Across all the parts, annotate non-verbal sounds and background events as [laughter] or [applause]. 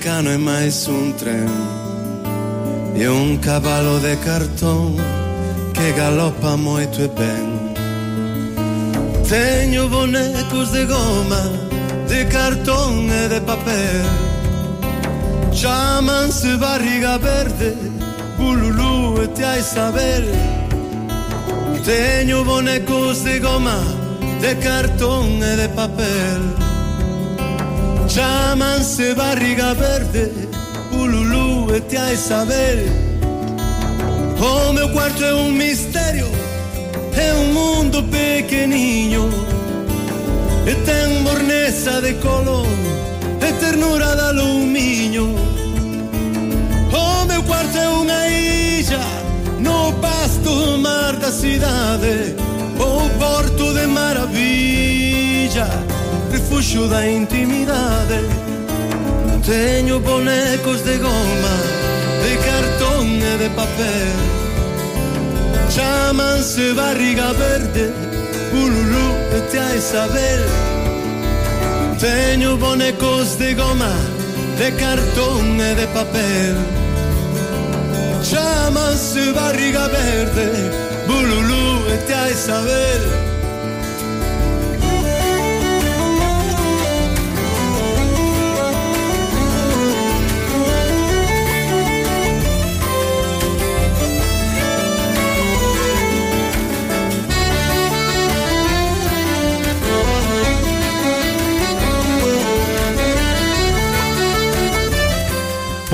americano e máis un tren E un cabalo de cartón que galopa moito e ben Teño bonecos de goma, de cartón e de papel. Chamanse barriga verde, bululú e te hai saber Teño bonecos de goma, de cartón e de papel. Llámanse barriga verde, ululú, e a saber. O meu quarto é un misterio, é un mundo pequenininho. E ten borneza de color, e ternura de alumínio. O meu quarto é unha illa, no pasto mar da cidade, o oh, porto de maravilla refuxo da intimidade. Teño bonecos de goma, de cartón e de papel. Chamanse barriga verde, Ululú e tia Isabel. Teño bonecos de goma, de cartón e de papel. Chamanse barriga verde, bululú e tia Isabel.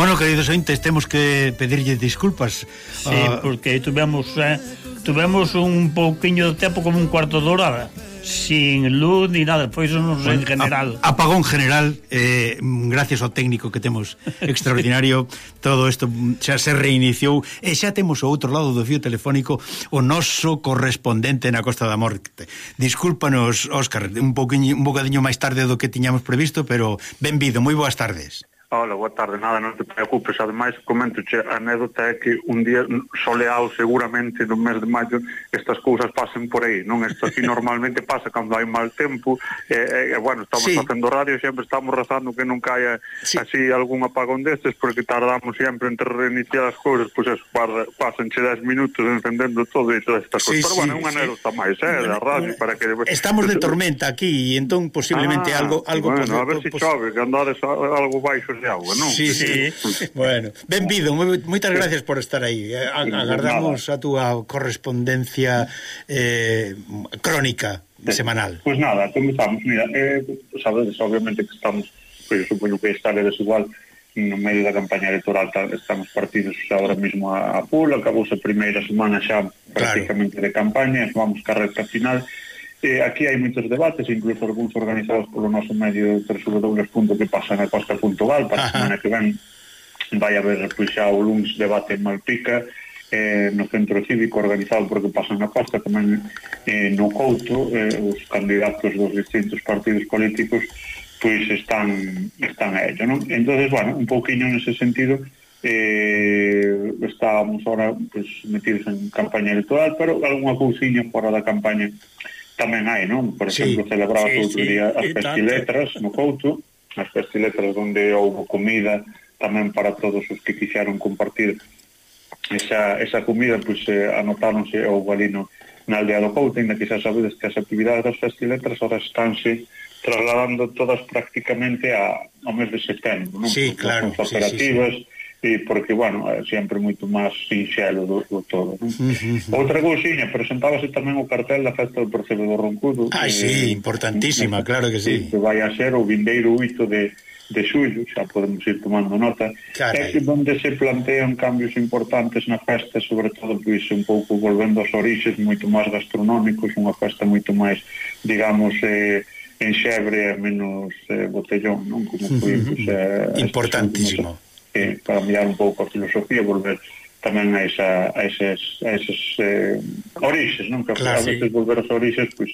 Bueno, queridos ointes, temos que pedirlle disculpas. Sí, uh... porque tuvemos, eh, tuvemos un pouquiño de tempo como un cuarto de hora sin luz ni nada, pois non sei bueno, general. A, apagón general, eh, gracias ao técnico que temos [laughs] extraordinario, todo isto xa se reiniciou e xa temos o outro lado do fío telefónico o noso correspondente na Costa da Morte. Discúlpanos, Óscar, un, pouquinho, un bocadinho máis tarde do que tiñamos previsto, pero benvido, moi boas tardes. Hola, boa tarde, nada, non te preocupes Ademais, comento, che, a anécdota é que un día soleado seguramente no mes de maio estas cousas pasen por aí non Isto aquí normalmente pasa cando hai mal tempo e, eh, eh, bueno, estamos sí. facendo radio sempre estamos rezando que non caia sí. así algún apagón destes porque tardamos sempre entre reiniciar as cousas pois eso, pasan che 10 minutos encendendo todo e todas estas sí, cousas sí, bueno, é unha anécdota sí. máis, eh, bueno, da radio para que... Estamos de tormenta aquí e entón posiblemente ah, algo, algo bueno, a ver se si chove, que andades algo baixo litros de agua, non? Sí, sí. [laughs] bueno, benvido, moitas gracias por estar aí. Eh, agardamos a túa correspondencia eh, crónica semanal. Pois pues nada, comenzamos. Mira, eh, sabedes, obviamente que estamos, pois pues, supoño que estaredes igual no medio da campaña electoral estamos partidos agora mesmo a, a pool, acabouse a primeira semana xa prácticamente claro. de campaña, vamos ca recta final, Eh, aquí hai moitos debates, incluso algúns organizados polo noso medio www.quepasanepasca.gal para a semana que ven vai haber pois, xa o lunes debate en Malpica eh, no centro cívico organizado porque pasan a costa tamén eh, no Couto eh, os candidatos dos distintos partidos políticos pois están están a ello, non? entonces bueno, un pouquiño nese sentido eh, estábamos ahora pues, metidos en campaña electoral pero algunha cousiña fora da campaña electoral tamén hai, non? Por exemplo, sí, celebraba sí, outro sí, día as festiletras no Couto, as festiletras onde houve comida tamén para todos os que quixeron compartir esa, esa comida, pois eh, anotáronse o galino na aldea do Couto, ainda que xa sabedes que as actividades das festiletras ahora estánse trasladando todas prácticamente a, ao mes de setembro, non? Sí, claro. As cooperativas, sí, sí, sí e porque, bueno, é sempre moito máis sinxelo do, do todo. Non? Sí, sí, sí. Outra cousiña, presentábase tamén o cartel da festa do percebe do Roncudo. Ai, eh, sí, importantísima, eh, claro que sí. Que vai a ser o vindeiro 8 de, de xullo, xa podemos ir tomando nota, Carai. é que onde se plantean cambios importantes na festa, sobre todo, pois, un pouco volvendo aos orixes, moito máis gastronómicos, unha festa moito máis, digamos, eh, enxebre a menos eh, botellón, non? Como foi, pois, eh, importantísimo que cambiar un pouco a filosofía, volver tamén a, esa, a esas, a esas eh, orixes, non? Que claro, a veces sí. volver aos orixes, pois,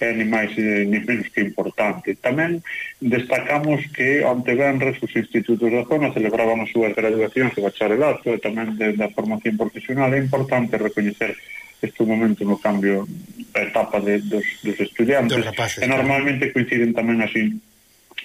é ni máis eh, ni menos que importante. Tamén destacamos que onte venres os institutos da zona celebraban as súas graduacións de bacharelato e tamén de, da formación profesional. É importante recoñecer este momento no cambio da etapa de, dos, dos estudiantes. Dos rapaces, e normalmente coinciden tamén así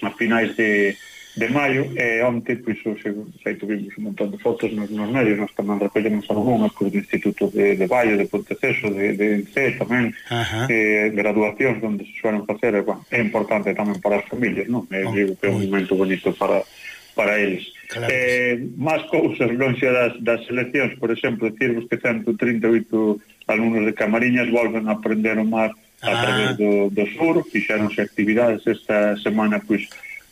a finais de, de maio e onte, pois, o seu, sei, tuvimos un montón de fotos nos, nos medios, nós tamén recollemos algunhas pois, do Instituto de, de Valle de Ponteceso, de, de C tamén, Ajá. eh, graduacións onde se suelen facer, e, bueno, é importante tamén para as familias, non? É, oh, digo que é un momento bonito para, para eles. Claro. Eh, máis cousas longe das, das seleccións, por exemplo, decirvos que 138 alumnos de Camariñas volven a aprender o mar a ah. través do, do sur, fixeronse actividades esta semana, pois,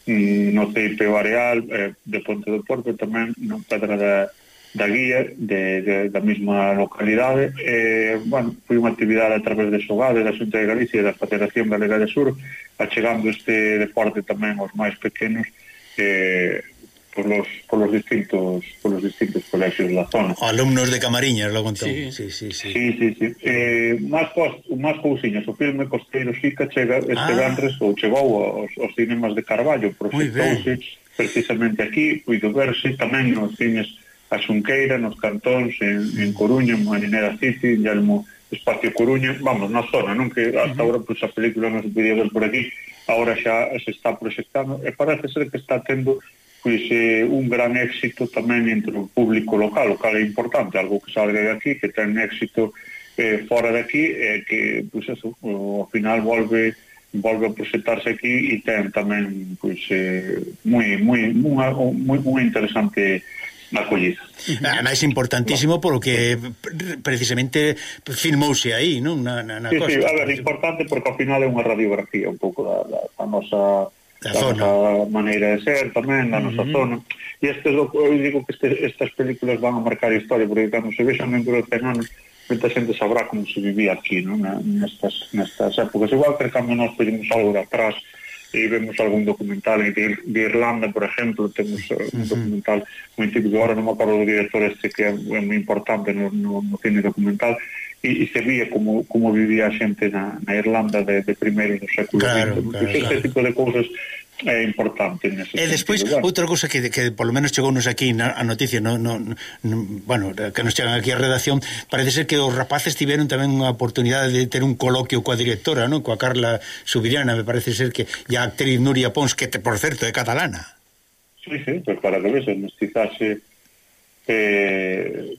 no Ceipe o Areal, eh, de Ponte do Porto tamén, no Pedra da, da Guía, de, de, da mesma localidade. Eh, bueno, foi unha actividade a través de Sogade, da Xunta de Galicia e da Federación Galega de Sur, achegando este deporte tamén aos máis pequenos, eh, polos, polos distintos polos distintos colexios da zona. O alumnos de Camariñas, logo entón. Sí, sí, sí. sí. sí, sí, sí. Eh, máis, cos, máis cousiñas, o filme Costeiro Xica chega este ah. Ganres ou chegou aos, aos cinemas de Carballo, proxectouse precisamente aquí, puido verse tamén nos cines a Xunqueira, nos cantóns, en, en Coruña, en Marinera City, en Yalmo, Espacio Coruña, vamos, na zona, non que hasta agora uh -huh. pues, a película non se podía ver por aquí, agora xa se está proxectando e parece ser que está tendo pois eh, un gran éxito tamén entre o público local, o cal é importante, algo que salga de aquí, que ten éxito eh, fora de aquí, eh, que pois eso, ao final volve volve a presentarse aquí e ten tamén pois eh, moi moi unha moi, moi interesante acollida. Ademais importantísimo bueno. porque precisamente filmouse aí, non? Na, na, na sí, costa. sí, a ver, importante porque ao final é unha radiografía un pouco da, da, da nosa da zona. nosa maneira de ser tamén, da nosa uh -huh. zona. E este, eu digo que este, estas películas van a marcar a historia, porque cando se vexan dentro de 100 anos, moita xente sabrá como se vivía aquí, non? Nestas, nestas épocas. Igual que cando nós pedimos algo de atrás, e vemos algún documental de, de Irlanda, por exemplo, temos uh, un documental moi típico, agora non me acordo do director este que é, é moi importante no, no, no cine documental, e, e se vía como, como vivía a xente na, na Irlanda de, de primeiro do século claro, XX. Claro, este claro. tipo de cousas é importante nese E despois, bueno. outra cousa que, que polo menos chegounos aquí na, a noticia no, no, no, bueno, que nos chegan aquí a redacción parece ser que os rapaces tiveron tamén unha oportunidade de ter un coloquio coa directora non? coa Carla Subiriana me parece ser que e a actriz Nuria Pons que te, por certo é catalana Sí, sí, pues para que veas, mestizaxe eh,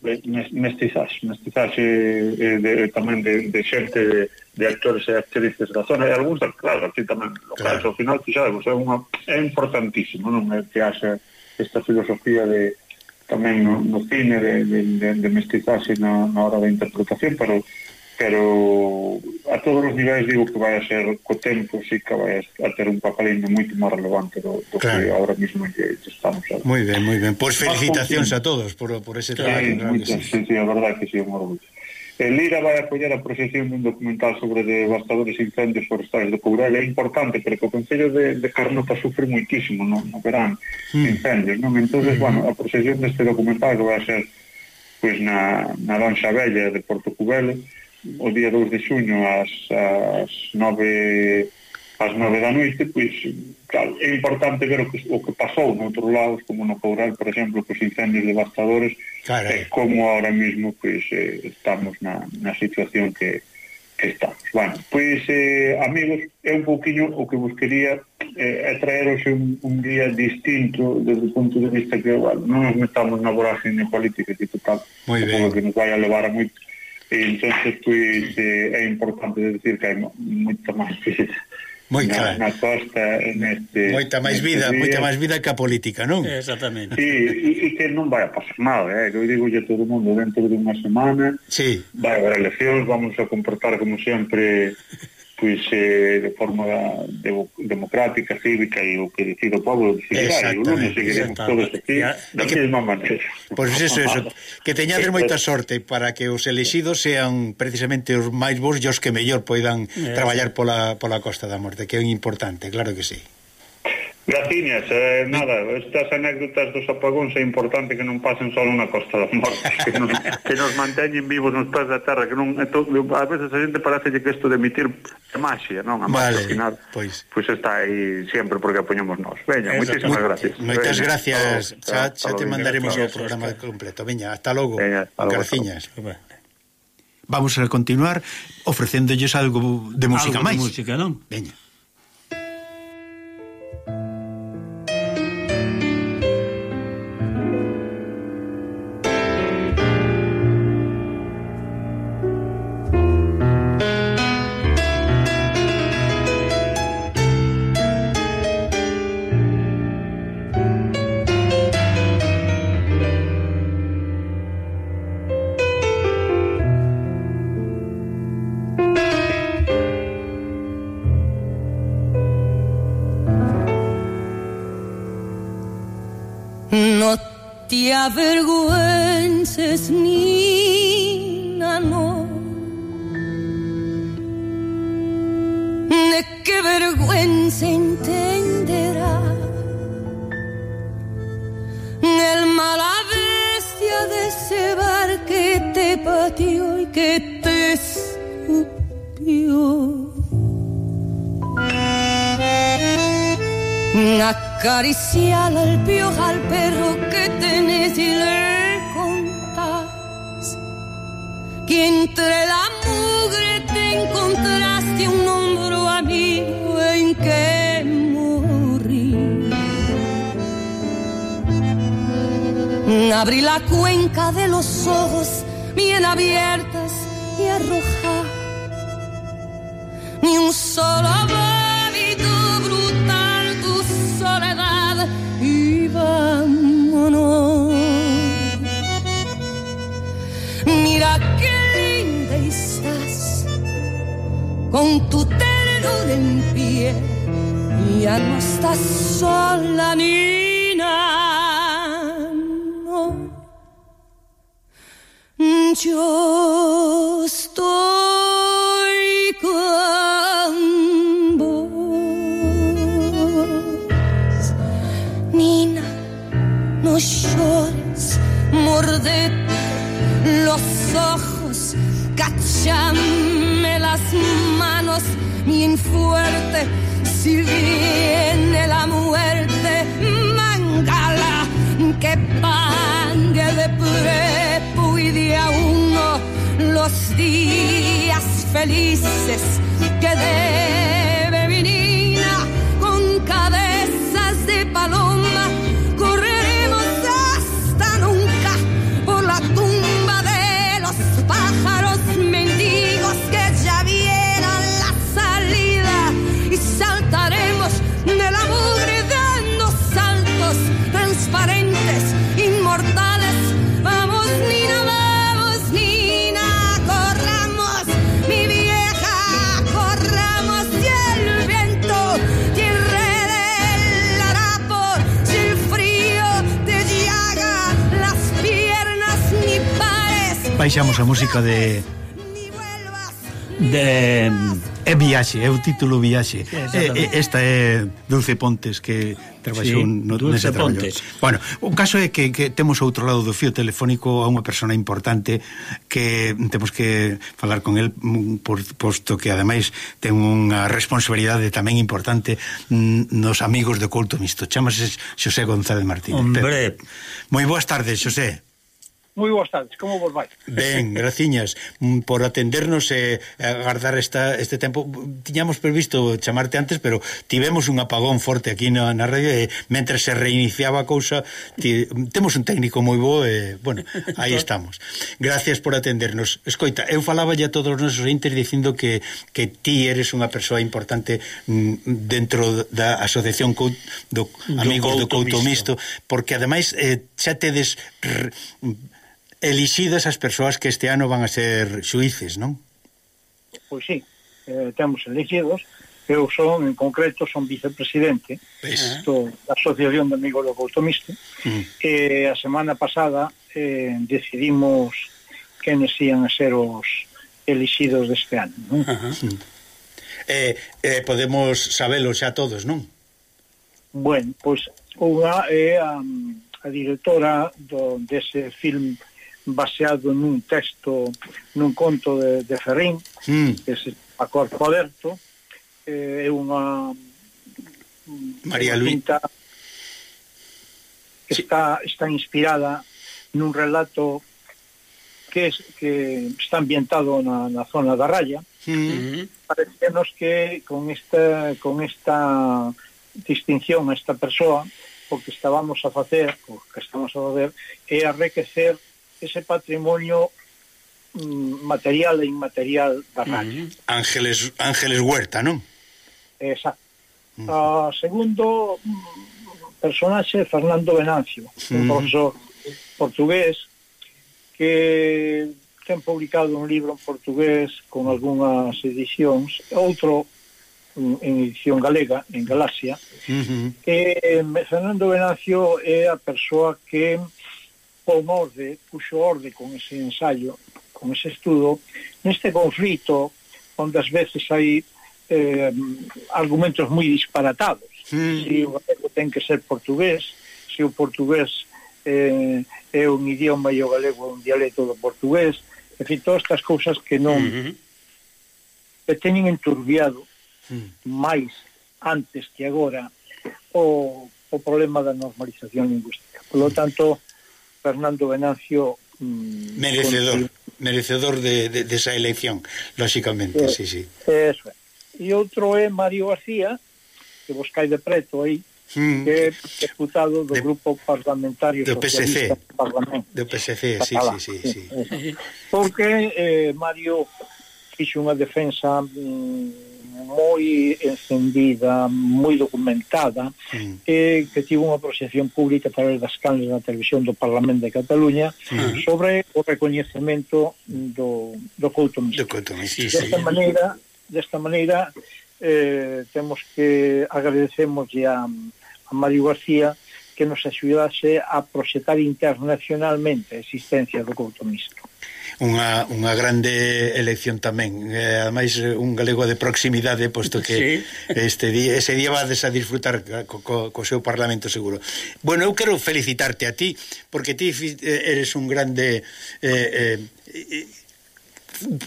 mestizaxe, mestizaxe eh, de, tamén de, de xente de, de actores e actrices da zona. E algúns, claro, aquí tamén locais claro. ao final, que xa, é, unha, é importantísimo non? É que haxa esta filosofía de tamén no, no cine de, de, de, de mestizaxe na, na hora da interpretación, pero pero a todos os niveis digo que vai a ser co tempo sí que vai a ter un papel moito máis relevante do, do claro. que ahora mismo que estamos a... Moi ben, moi ben, pois felicitacións a todos por, por ese traballo sí, claro sí. sí, sí, a verdade que sí, un orgullo El Lira vai apoiar a proxección dun documental sobre devastadores incendios forestais do Courel. É importante, porque o Concello de, de Carnota sufre muitísimo no, no verán mm. incendios. Non? Entón, mm. bueno, a proxección deste documental que vai a ser pois, na, na Lanxa Bella de Porto Cubelo, o día 2 de xuño ás, ás 9 ás 9 da noite, pois claro, é importante ver o que, o que pasou noutros lados, como no Coural, por exemplo, cos incendios devastadores, Carai. e como ahora mismo pois, eh, estamos na, na situación que, que estamos. Bueno, pois, eh, amigos, é un pouquiño o que vos quería eh, é traeros un, un día distinto desde o punto de vista que bueno, non nos metamos na vorágine política que total, que nos vai a levar a moito entonces pues eh, é importante decir que hai moita máis vida Moi na, na costa neste, moita máis vida, día. moita máis vida que a política, non? Exactamente. Sí, e, e que non vai a pasar nada, eh? eu digo a todo mundo dentro de unha semana. Sí. Vai haber eleccións, vamos a comportar como sempre pois eh, de forma democrática, cívica e o que decide o pobo decidirá e o lunes seguiremos todos aquí da que, mesma maneira Pois pues iso, [laughs] que teñades moita sorte para que os elexidos sean precisamente os máis bons e os que mellor poidan eh, traballar pola, pola Costa da Morte que é importante, claro que sí. Graciñas, eh, nada, estas anécdotas dos apagóns é importante que non pasen só na Costa da Morte, [laughs] que, non, que nos manteñen vivos nos pés da terra, que non, to, a veces a xente parece que isto de emitir é maxia, non? A vale, ao final, pois. pois está aí sempre porque apoñamos nós. Veña, moitísimas moi, gracias. Moitas Veña. gracias, Veña. xa, xa te mandaremos o programa completo. Veña, hasta logo, Veña, hasta logo Graciñas. Vamos a continuar ofrecéndolles algo de música algo máis. música, non? Veña. Avergüences, Nina, no. De qué vergüenza entenderá el mala bestia de ese bar que te pateó y que te escupió. Acariciar al piojo al perro y le contás que entre la mugre te encontraste un hombro amigo en que morí. Abrí la cuenca de los ojos bien abiertas y arrojar ni un solo ternura en pie. Ya no estás sola, Nina. No. Yo estoy con vos. Nina, no llores, mordete los ojos, cachame las manos bien fuerte. Si viene la muerte, mangala, que pangue de prepo y de a uno los días felices que debe baixamos a música de de é viaxe, é o título viaxe. É, esta é Dulce Pontes que traballou sí, no, Dulce nese Pontes. Traballo. Bueno, o caso é que, que temos outro lado do fío telefónico a unha persona importante que temos que falar con el por, posto que ademais ten unha responsabilidade tamén importante nos amigos do Couto Misto. Chámase Xosé González Martínez. Hombre. Moi boas tardes, Xosé moi boas tardes, como vos vai? Ben, graciñas mm, por atendernos e agardar esta, este tempo. Tiñamos previsto chamarte antes, pero tivemos un apagón forte aquí na, na radio e mentre se reiniciaba a cousa, ti, temos un técnico moi bo e, bueno, aí [laughs] estamos. Gracias por atendernos. Escoita, eu falaba a todos os nosos entes dicindo que, que ti eres unha persoa importante mm, dentro da asociación Cout, do, do Amigos do Couto Misto, porque ademais eh, xa tedes... R, elixidas as persoas que este ano van a ser xuíces, non? Pois sí, eh, temos elegidos, eu son, en concreto, son vicepresidente ¿Ves? Eh. do, da Asociación de Amigos Locautomistas, mm. e a semana pasada eh, decidimos quenes ian a ser os elixidos deste ano. Non? Ajá. Eh, eh, podemos sabelo xa todos, non? Bueno, pois unha é a, a directora do, dese film baseado nun texto, nun conto de, de Ferrín, mm. que se a corpo aberto, eh, é eh, unha María Luisa que sí. está, está inspirada nun relato que, es, que está ambientado na, na zona da Raya, mm -hmm. parecenos que con esta, con esta distinción a esta persoa o que estábamos a facer, o que estamos a facer, é arrequecer ese patrimonio mm, material e inmaterial da radio. Uh -huh. Ángeles, Ángeles Huerta, non? Exacto. Uh -huh. uh, segundo mm, personaxe, Fernando Venancio, uh -huh. un profesor portugués que ten publicado un libro en portugués con algunhas edicións, outro mm, en edición galega, en Galaxia, uh -huh. que eh, Fernando Venancio é a persoa que pon orde, puxo orde con ese ensaio, con ese estudo, neste conflito onde as veces hai eh, argumentos moi disparatados. Sí. Si o galego ten que ser portugués, se si o portugués eh, é un idioma e o galego é un dialecto do portugués, en fin, todas estas cousas que non uh -huh. que teñen enturbiado uh máis antes que agora o, o problema da normalización lingüística. Por lo tanto, Fernando Venancio mm, merecedor con... merecedor de, de, de esa elección lógicamente eh, sí, sí. Eso é. E outro é Mario García, que vos cai de preto aí, mm. que é deputado do de, grupo parlamentario do PSC, do PSC, sí, sí, sí, sí. Porque eh, Mario fixo unha defensa mm, moi encendida, moi documentada, mm. eh, que tivo unha proxección pública a través das canles da televisión do Parlamento de Cataluña mm. sobre o recoñecemento do, do Couto Mista. Do Couto sí, Desta sí. maneira, desta maneira eh, temos que agradecemoslle a, a Mario García que nos axudase a proxetar internacionalmente a existencia do Couto misto unha, unha grande elección tamén eh, ademais eh, un galego de proximidade posto que sí. este día, ese día vades a disfrutar co, co, co seu parlamento seguro bueno, eu quero felicitarte a ti porque ti eh, eres un grande eh, eh,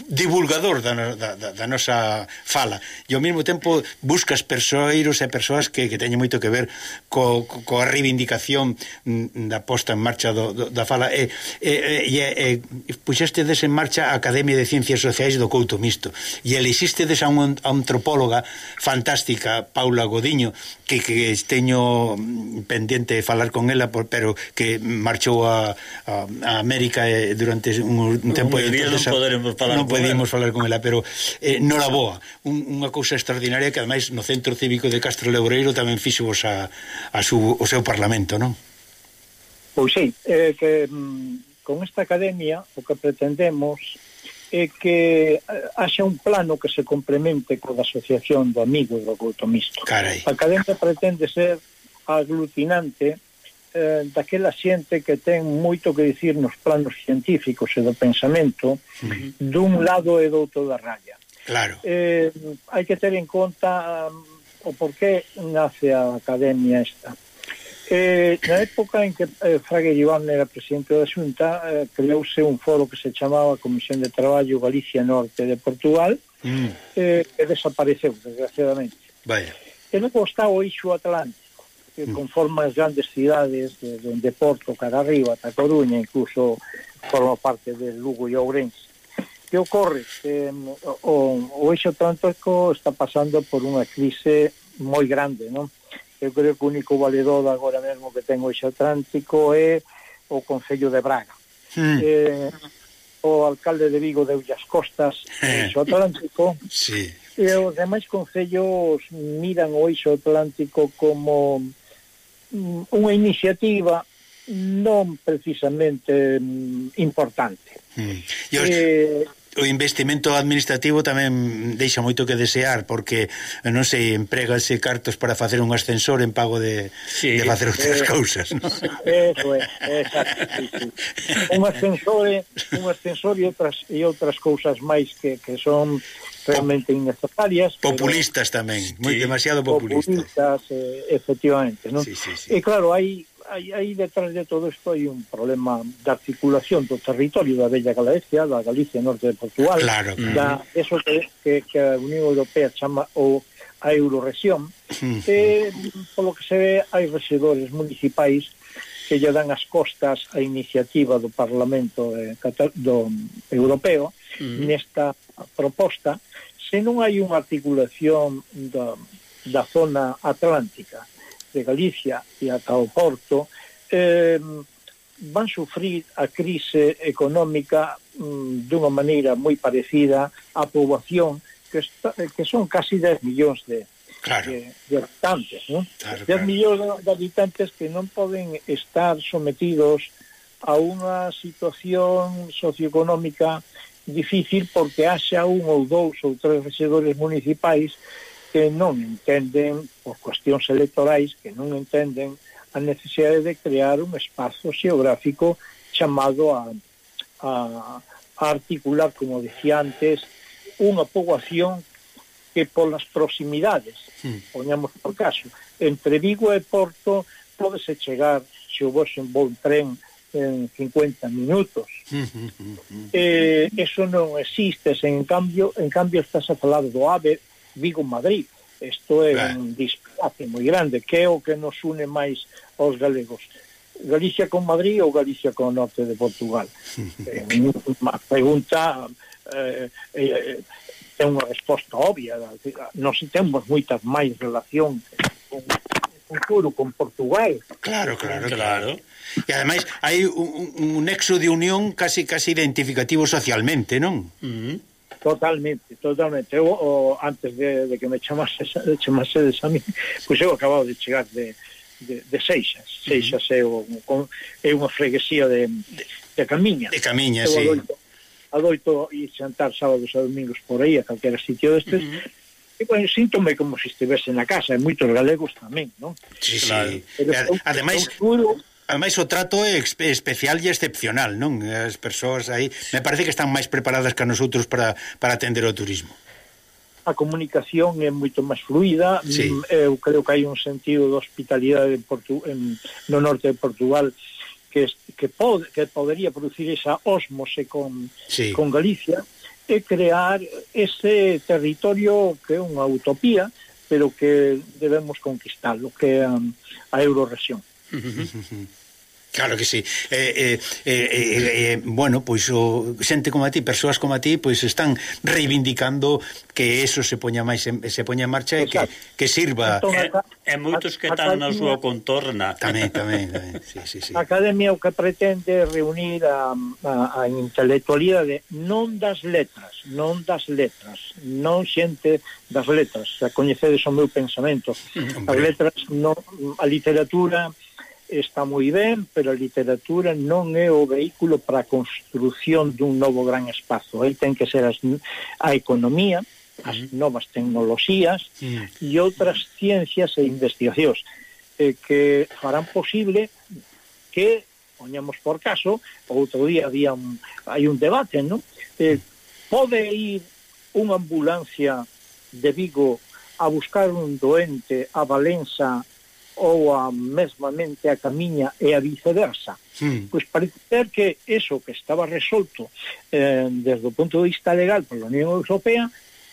divulgador da, da, da, da nosa fala. E ao mesmo tempo buscas persoeiros e persoas que, que teñen moito que ver co, co, coa reivindicación mm, da posta en marcha do, do, da fala. E, e, e, e, e puxeste des en marcha a Academia de Ciencias Sociais do Couto Misto e elixiste des a unha antropóloga fantástica Paula Godiño que, que teño pendiente de falar con ela pero que marchou a, a, a América eh, durante un, un tempo un día non poderemos falar non podíamos falar con ela, pero eh, non la boa, un, unha cousa extraordinaria que ademais no Centro Cívico de Castro Lebreiro tamén fixo a, a su, o seu Parlamento, non? Pois sí, eh, que, mm, con esta academia o que pretendemos é que eh, haxa un plano que se complemente co da Asociación do Amigo do Couto Misto. Carai. A academia pretende ser aglutinante eh, daquela xente que ten moito que dicir nos planos científicos e do pensamento dun lado e do outro da raya. Claro. Eh, hai que ter en conta um, o porqué nace a academia esta. Eh, na época en que eh, Fraga Iván era presidente da Xunta, eh, creouse un foro que se chamaba Comisión de Traballo Galicia Norte de Portugal, mm. eh, que desapareceu, desgraciadamente. Vaya. E logo está o Ixo Atlántico, que conforma as grandes cidades de, de Porto cara arriba, ata Coruña, incluso forma parte de Lugo e Ourense. Que ocorre? Que o, o eixo atlántico está pasando por unha crise moi grande, non? Eu creo que o único valedor agora mesmo que ten o eixo atlántico é o Concello de Braga. Mm. Eh, o alcalde de Vigo de Ullas Costas, eh. Eixo Atlántico, sí. e os demais concellos miran o Eixo Atlántico como Mm, unha iniciativa non precisamente mm, importante. Mm. E os... eh, o investimento administrativo tamén deixa moito que desear porque non sei, empregase cartos para facer un ascensor en pago de, sí, de facer outras eh, cousas, non? Eso é, exacto. Sí, sí. Un ascensor, un ascensor e outras e outras cousas máis que, que son realmente po innecesarias. Populistas pero, tamén, sí, moi demasiado populistas. Populistas, eh, efectivamente, non? Sí, sí, sí. E claro, hai hai, hai detrás de todo isto hai un problema de articulación do territorio da Bella Galicia, da Galicia norte de Portugal, claro, claro. da eso que, que, que a Unión Europea chama o a Eurorregión, hmm. e, eh, polo que se ve hai rexedores municipais que lle dan as costas a iniciativa do Parlamento eh, do Europeo nesta proposta se non hai unha articulación da, da zona atlántica de Galicia e ata o Porto eh, van sufrir a crise económica mm, dunha maneira moi parecida á poboación que, está, que son casi 10 millóns de, claro. de, de habitantes ¿no? claro, 10 claro. millóns de, de habitantes que non poden estar sometidos a unha situación socioeconómica difícil porque haxa un ou dous ou tres rexedores municipais que non entenden, por cuestións electorais, que non entenden a necesidade de crear un espazo xeográfico chamado a, a, a articular, como decía antes, unha poboación que polas proximidades, mm. poñamos por caso, entre Vigo e Porto, podese chegar, se o vos en bon tren, en 50 minutos. eh, eso non existe, en cambio, en cambio estás a falar do AVE Vigo-Madrid. Isto é ben. un disparate moi grande, que é o que nos une máis aos galegos. Galicia con Madrid ou Galicia con o norte de Portugal? eh, a pregunta eh, eh, eh é unha resposta obvia. Nos temos moitas máis relación con o futuro con Portugal. Claro, claro, claro. E ademais hai un, un nexo de unión casi casi identificativo socialmente, non? Mm. Totalmente, totalmente. Eu o, antes de, de que me chamase, de chamasedes a mí, pois eu acabado de chegar de, de, de Seixas. Mm-hmm. Seixas é, o, é unha freguesía de, de Camiña. De Camiña, eu sí. Adoito, adoito ir xantar sábados e domingos por aí a calquera sitio destes, uh -huh e bueno, síntome como se estivese na casa, e moitos galegos tamén, non? Sí, sí. Claro. Pero, Ademais, eu, eu, Ademais, o trato é especial e excepcional, non? As persoas aí, me parece que están máis preparadas que a nosotros para, para atender o turismo. A comunicación é moito máis fluida. Sí. Mm, eu creo que hai un sentido de hospitalidade en Portu en, no norte de Portugal que, que, pod que podería producir esa osmose con, sí. con Galicia e crear ese territorio que é unha utopía, pero que debemos conquistalo, que é a, a Eurorregión. Claro que sí. Eh, eh, eh, eh, bueno, pois o xente como a ti, persoas como a ti, pois están reivindicando que eso se poña máis en, se poña en marcha e que que sirva. E, e moitos que están na súa contorna. Tamén, tamén, tamén. Sí, sí, sí. A Academia o que pretende reunir a, a, a intelectualidade non das letras, non das letras, non xente das letras. Xa coñecedes o meu pensamento. As letras non a literatura está moi ben, pero a literatura non é o vehículo para a construción dun novo gran espazo. Aí ten que ser as, a economía, as novas tecnoloxías mm. e outras ciencias e investigacións eh, que farán posible que, poñamos por caso, outro día había un, hai un debate, non? Eh, pode ir unha ambulancia de Vigo a buscar un doente a Valença ou a mesmamente a camiña e a viceversa. Sí. Pois parece ser que eso que estaba resolto eh, desde o punto de vista legal pola Unión Europea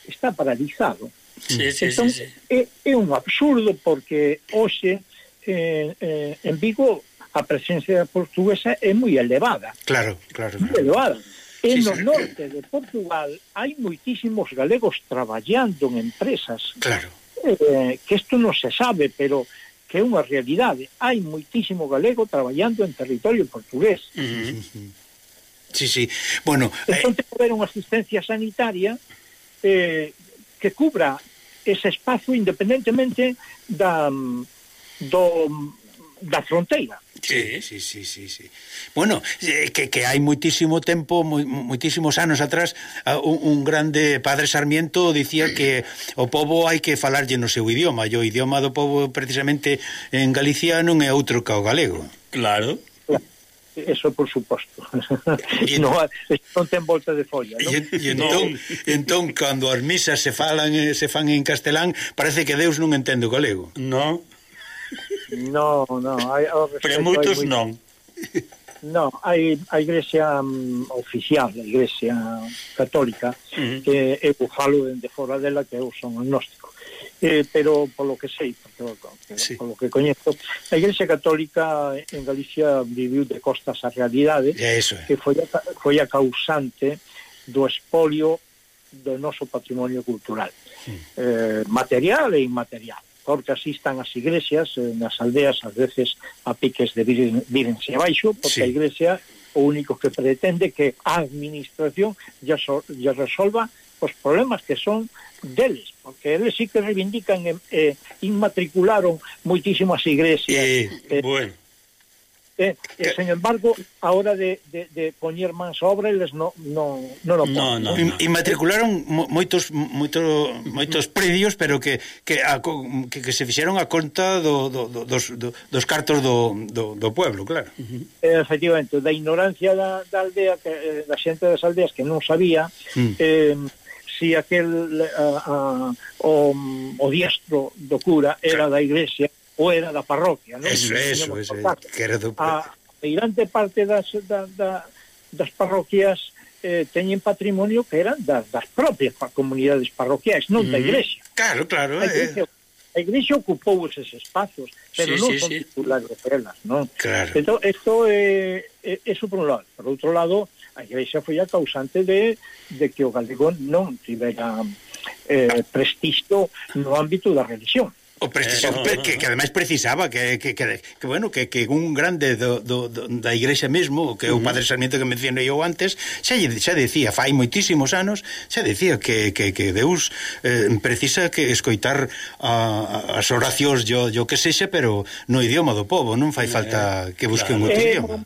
está paralizado. Sí, sí, entón, sí, sí. É, é un absurdo porque hoxe eh, eh, en Vigo a presencia portuguesa é moi elevada. Claro, claro. claro. Elevada. E sí, no sí. norte de Portugal hai moitísimos galegos traballando en empresas. Claro. Eh, que isto non se sabe, pero que é unha realidade. Hai moitísimo galego traballando en territorio portugués. Mm -huh. Sí, sí. Bueno, entón, eh... haber unha asistencia sanitaria eh, que cubra ese espazo independentemente da mm, do mm, da fronteira. Sí, sí, sí, sí, sí. Bueno, eh, que, que hai moitísimo tempo, moi, moitísimos anos atrás, un, un grande padre Sarmiento dicía que o pobo hai que falarlle no seu idioma, e o idioma do pobo precisamente en Galicia non é outro que o galego. Claro. Eso por suposto. E, [laughs] no, non ten volta de folla, non? E, e entón, entón cando as misas se falan eh, se fan en castelán, parece que Deus non entende o galego. Non. No, no. Hai, oh, Pero moitos hai, non. No, hai a igrexa um, oficial, a igrexa católica, uh -huh. que eu falo dende fora dela que eu son agnóstico. Eh, pero polo que sei, porque, porque, sí. polo que coñezo, a igrexa católica en Galicia viviu de costas a realidade, é eso, eh. que foi a, foi a causante do espolio do noso patrimonio cultural, eh, material e inmaterial. Horta asistan as igrexas eh, nas aldeas ás veces a piques de virense abaixo porque sí. a igrexa o único que pretende que a administración ya, so, ya resolva os problemas que son deles, porque eles sí que reivindican eh, eh inmatricularon moitísimas igrexas eh, eh, bueno. Eh? E, sen embargo, a hora de, de, de poñer mans a obra, eles non no, no, no, no, no, no. Inmatricularon moitos, moito, moitos mm. predios, pero que, que, a, que, que se fixeron a conta do, do, do, dos, do, dos cartos do, do, do pueblo, claro. Eh. Efectivamente, da ignorancia da, da aldea, que, eh, da xente das aldeas que non sabía, mm. eh, si aquel eh, a, a, o, o diestro do cura era da iglesia, ou era da parroquia, non? Eso, eso, eso, que era do... A grande parte das, da, da, das parroquias eh, teñen patrimonio que eran das, das propias comunidades parroquiais, non mm, da iglesia. Claro, claro, a iglesia, eh. a iglesia ocupou eses espazos, pero sí, non sí, son sí. titulares delas, non? Claro. Entón, isto é eh, eso por un lado. Por outro lado, a iglesia foi a causante de, de que o galego non tivera eh, prestixo no ámbito da religión. O precisou, eh, no, que, que ademais precisaba que, que, que, que bueno, que, que un grande do, do, do, da igrexa mesmo, que uh -huh. o padre Sarmiento que mencionei eu antes, xa, xa decía, fai moitísimos anos, xa decía que, que, que Deus eh, precisa que escoitar a, as oracións yo, yo que sexa, pero no idioma do povo, non fai eh, falta que busquen outro eh, idioma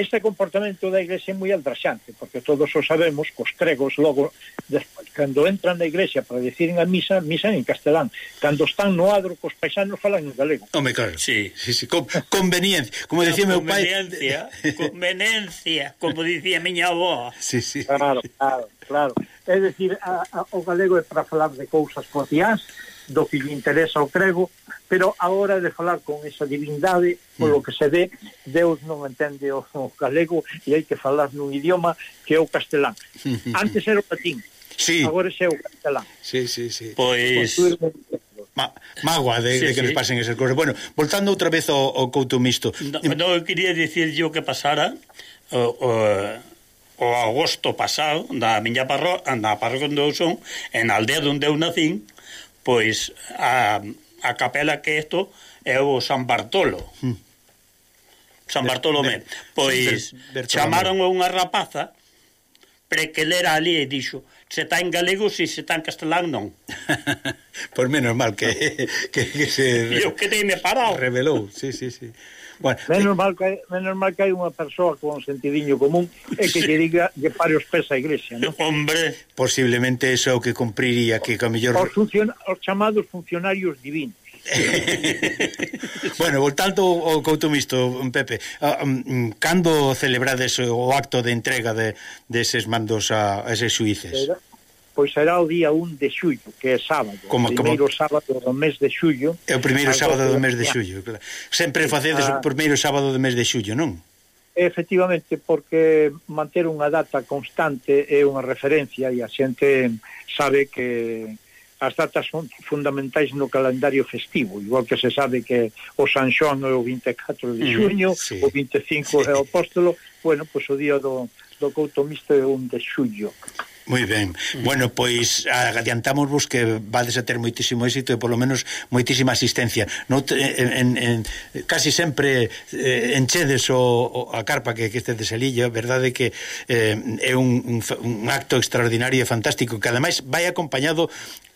este comportamento da Iglesia é moi aldraxante, porque todos o sabemos, cos cregos logo despois, cando entran na Iglesia para deciren a misa, misan en castelán. Cando están no adro cos paisanos falan en galego. Home, claro. Sí, sí, sí. Con, conveniencia, como dicía meu pai. Conveniencia, conveniencia, como dicía miña avó. Sí, sí. Claro, claro, claro. É dicir, a, a, o galego é para falar de cousas cotiás, do que lle interesa o crego, pero a hora de falar con esa divindade, polo mm. que se ve, Deus non entende o, o galego e hai que falar nun idioma que é o castelán. [laughs] Antes era o latín, sí. agora é o castelán. Sí, sí, sí. Pois... ma, mágoa de, sí, de que sí. nos pasen esas cosas. Bueno, voltando outra vez ao, ao couto misto. No, no eu quería dicir yo que pasara o, o, o agosto pasado da miña parro, na parroquia onde eu son, en a aldea onde eu nacín, pois a, a capela que isto é o San Bartolo. Hmm. San Bartolomé. Pois Ber, chamaron a unha rapaza prequelera ali e dixo se está en galego, si se está en castelán, non. [laughs] Por pois menos mal que, que, que se... [laughs] Eu quedei me parado. Revelou, sí, sí, sí. Bueno, menos, sí. mal que, menos mal que hai unha persoa con sentidiño común e que sí. lle diga que pare os pés a iglesia, ¿no? [laughs] Hombre, posiblemente eso o que cumpriría que a mellor... Os, funcion... os chamados funcionarios divinos. [laughs] bueno, voltando ao couto misto, Pepe, ah, mm, cando celebrades o acto de entrega de, de eses mandos a, a eses suíces? Era, pois será o día 1 de xullo, que é sábado, como, o primeiro como... sábado do mes de xullo. É o primeiro sábado do mes de xullo, claro. Sempre facedes a... o ah. primeiro sábado do mes de xullo, non? Efectivamente, porque manter unha data constante é unha referencia e a xente sabe que as datas son fundamentais no calendario festivo, igual que se sabe que o San Xoán é o 24 de mm, xuño, sí. o 25 é o apóstolo, bueno, pois o día do, do Couto Misto é un de xullo. Moi ben. Bueno, pois adiantamos vos que vades a ter moitísimo éxito e polo menos moitísima asistencia. No, en, en, casi sempre eh, enchedes o, o, a carpa que, que estedes ali, é verdade que eh, é un, un, un acto extraordinario e fantástico, que ademais vai acompañado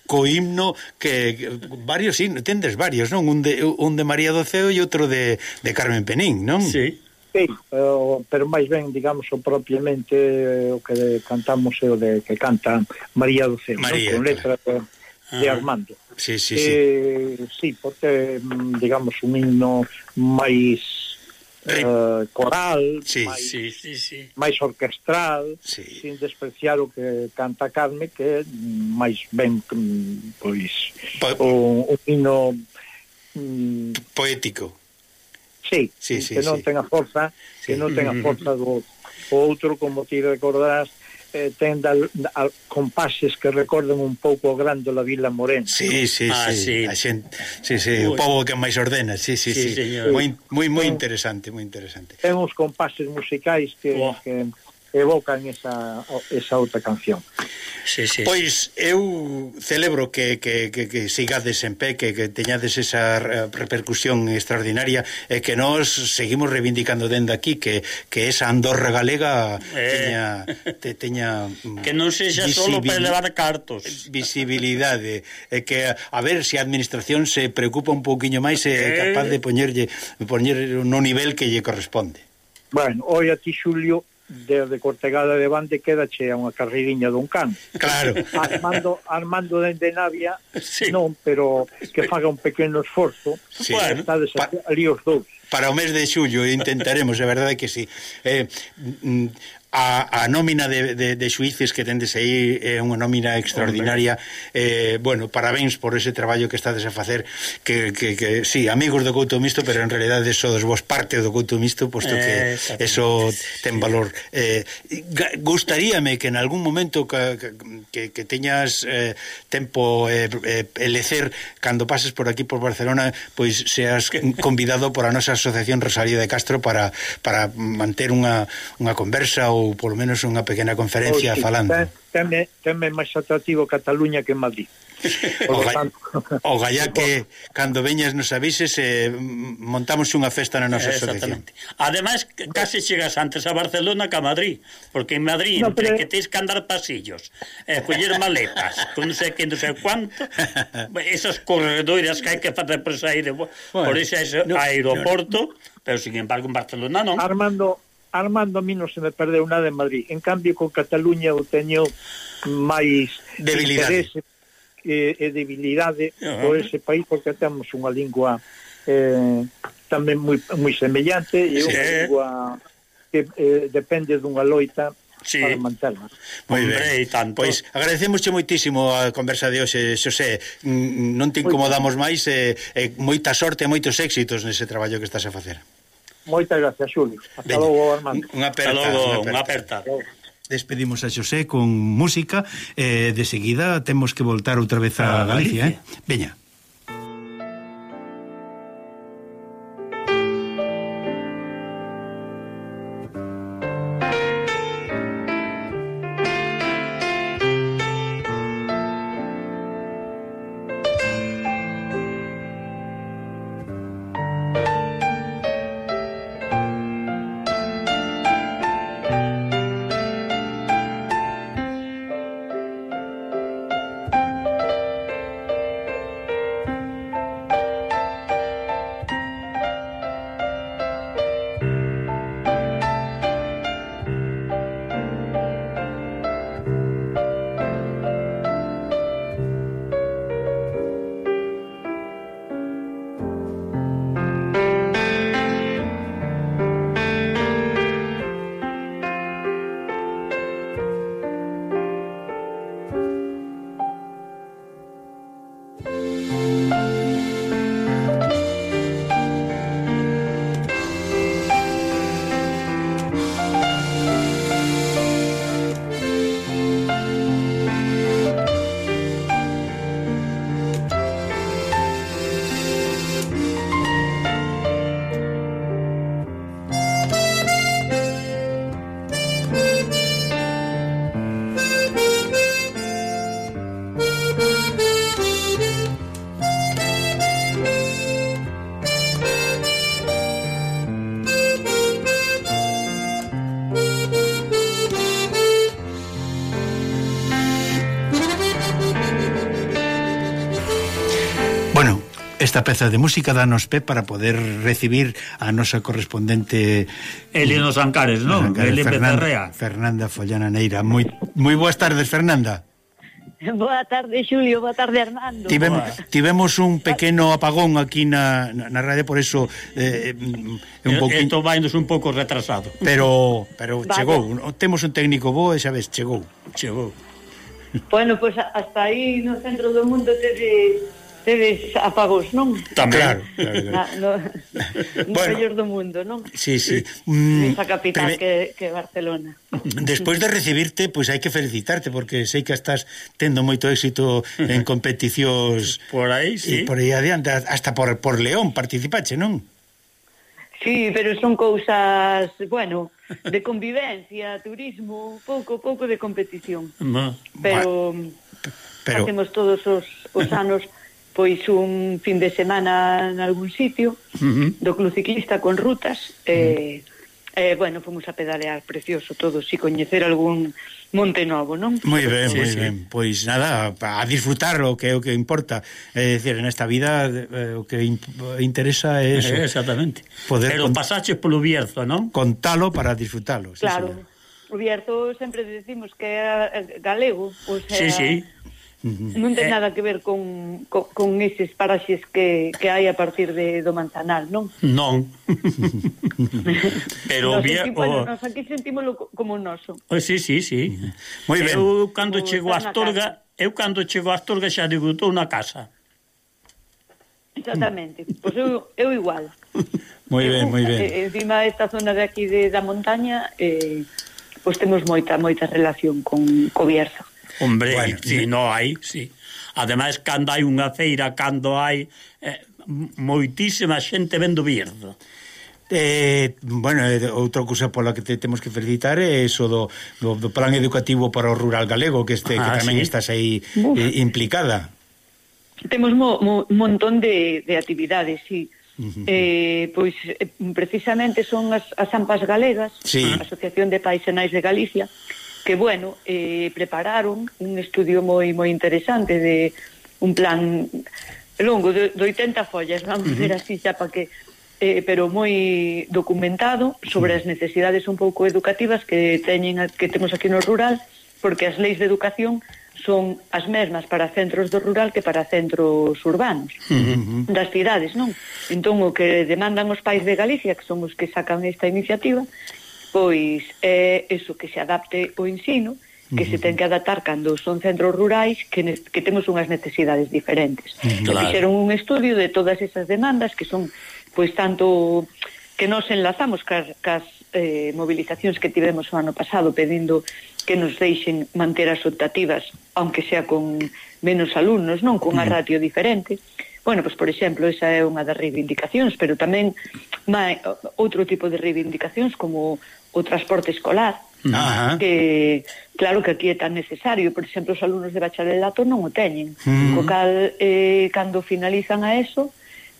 co himno que varios himnos, tendes varios, non? Un de, un de María do Ceo e outro de, de Carmen Penín, non? Sí Sí, pero máis ben, digamos, o propiamente eh, o que cantamos é o de que canta María do Céu, María, ¿no? con letra claro. de Armando. Sí, sí, eh, sí. sí, porque, mm, digamos, un himno máis eh, coral, sí, máis, sí, sí, sí. máis orquestral, sí. sin despreciar o que canta Carme, que é máis ben, mm, pois, po... un, un himno... Mm, poético sí, sí, sí, que non sí. ten a forza, sí. que non ten a forza do, o outro, como ti recordarás, eh, ten dal, dal, compases que recorden un pouco o grande la Vila Morena. Sí, sí, ah, sí. sí. A xente, sí, sí, o pobo que máis ordena, sí, sí, sí. sí. Moi moi moi eh, interesante, moi interesante. Ten uns compases musicais que, oh. que evocan esa, esa outra canción. Sí, sí, pois eu celebro que, que, que, que sigades en pé, que, que teñades esa repercusión extraordinaria e que nós seguimos reivindicando dende aquí que, que esa Andorra galega eh. teña, te, teña mm, que non sexa solo para elevar cartos visibilidade e que a ver se si a administración se preocupa un pouquiño máis e eh. é capaz de poñerlle poñer no nivel que lle corresponde. Bueno, hoy a ti, Xulio, desde Cortegada de Bande quedache a unha carreriña dun can. Claro. Armando Armando dende Navia sí. non, pero que faga un pequeno esforzo. Sí. Bueno, estades ali os dous para o mes de xullo intentaremos, é verdade que sí. Eh, mm, a, a nómina de, de, de xuíces que tendes aí é unha nómina extraordinaria. Eh, bueno, parabéns por ese traballo que estades a facer que, que, que sí, amigos do Couto Misto pero en realidad eso dos vos parte do Couto Misto posto que eh, eso ten valor. Eh, gustaríame que en algún momento que, que, que teñas eh, tempo eh, eh, cando pases por aquí por Barcelona pois seas [laughs] convidado por a nosa asociación Rosalía de Castro para, para manter unha, unha conversa ou ou polo menos unha pequena conferencia sí, falando. Teme, teme máis atractivo Cataluña que Madrid. [laughs] O, ga, tanto... o gallá que cando veñas nos avises eh, montamos unha festa na nosa asociación. Ademais, case chegas antes a Barcelona que a Madrid, porque en Madrid no, entre pero... que tens que andar pasillos, eh, coller maletas, [laughs] con non sei que non sei cuánto, esas corredoiras que hai que facer por sair, bueno, por ese no, aeroporto, no, no. pero sin embargo en Barcelona non. Armando, Armando a mí non se me perdeu nada en Madrid. En cambio, con Cataluña eu teño máis debilidade. interese e, e debilidade uh -huh. por ese país porque temos unha lingua eh, tamén moi, moi semellante e sí. unha lingua que eh, depende dunha loita sí. para manterla. Moi ben, tan, pois agradecemosche moitísimo a conversa de hoxe, Xosé. Non te incomodamos máis e e moita sorte e moitos éxitos nese traballo que estás a facer. Moitas gracias, Xulio. Hasta Veña. logo, Armando. Unha aperta, logo, unha. Unha aperta. Despedimos a Xosé con música e eh, de seguida temos que voltar outra vez a, a Galicia, Galicia, eh? Veña. esta peza de música danos pé para poder recibir a nosa correspondente Eleno Sancares, non? Eli Becerrea. Fernanda Follana Neira. Moi moi boas tardes, Fernanda. [laughs] Boa tarde, Xulio, boa tarde, Hernando. Tivemos, boa. tivemos un pequeno apagón aquí na, na radio, por eso eh, eh un eh, poquinho... Esto vai un pouco retrasado. Pero [laughs] pero vale. chegou, temos un técnico bo, e sabes, chegou. Chegou. Bueno, pois pues hasta aí no centro do mundo tedes tedes apagos, non? Tamén. Claro. claro, claro. Na, no, [laughs] bueno, mellor do mundo, non? Sí, sí. Mm, Esa capital prime... que, que Barcelona. [laughs] Despois de recibirte, pois pues, hai que felicitarte, porque sei que estás tendo moito éxito en [laughs] competicións... por aí, sí. Por aí adiante, hasta por, por León participache, non? Sí, pero son cousas, bueno, de convivencia, turismo, pouco, pouco de competición. Ma, pero, pero facemos todos os, os anos pois un fin de semana en algún sitio uh -huh. do club ciclista con rutas e eh, uh -huh. Eh, bueno, fomos a pedalear precioso todos e coñecer algún monte novo, non? Moi ben, sí, moi sí. ben. Pois nada, a disfrutar o que é o que importa. É dicir, nesta vida eh, o que interesa é eh, eso. Eh, exactamente. Poder Pero pasaches polo Bierzo, non? Contalo para disfrutalo. Sí, claro. Señor. O Bierzo sempre decimos que é eh, galego, pois é sí, sí Non ten eh, nada que ver con, con, con eses paraxes que, que hai a partir de, do Manzanal, non? Non. [laughs] Pero nos, vía, o... bueno, nos aquí sentímolo como noso. Pois eh, pues, sí, sí, sí. Moi ben. Eu cando chego a Astorga, eu cando chego a Astorga xa digo, estou na casa. Exactamente. Pois eu, eu igual. [laughs] moi ben, moi ben. Eh, encima esta zona de aquí de, da montaña, eh, pois temos moita moita relación con co Bierzo. Hombre, bueno, si, y... no hai, si. Ademais, cando hai unha feira, cando hai eh, moitísima xente vendo birdo. Eh, bueno, eh, outra cousa pola que te temos que felicitar é eso do, do, do plan educativo para o rural galego que este ah, que tamén sí? estás aí Uf. eh, implicada. Temos mo, mo, montón de, de actividades, sí. Eh, pois eh, precisamente son as, as AMPAs galegas, sí. a Asociación de Paisenais de Galicia, que, bueno, eh, prepararon un estudio moi moi interesante de un plan longo, de, de 80 follas, vamos uh -huh. ver así xa para que eh, pero moi documentado sobre as necesidades un pouco educativas que teñen que temos aquí no rural, porque as leis de educación son as mesmas para centros do rural que para centros urbanos uh -huh. das cidades, non? Entón o que demandan os pais de Galicia, que son os que sacan esta iniciativa, pois é eso que se adapte o ensino, que se ten que adaptar cando son centros rurais que, que temos unhas necesidades diferentes. Uh. Claro. Fixeron un estudio de todas esas demandas que son pois tanto que nos enlazamos cas, cas eh, movilizacións que tivemos o ano pasado pedindo que nos deixen manter as optativas, aunque sea con menos alumnos, non con unha ratio diferente. Bueno, pois, por exemplo, esa é unha das reivindicacións, pero tamén outro tipo de reivindicacións como o transporte escolar. Ajá. que claro que aquí é tan necesario por exemplo os alumnos de bacharelato non o teñen mm. co cal eh, cando finalizan a eso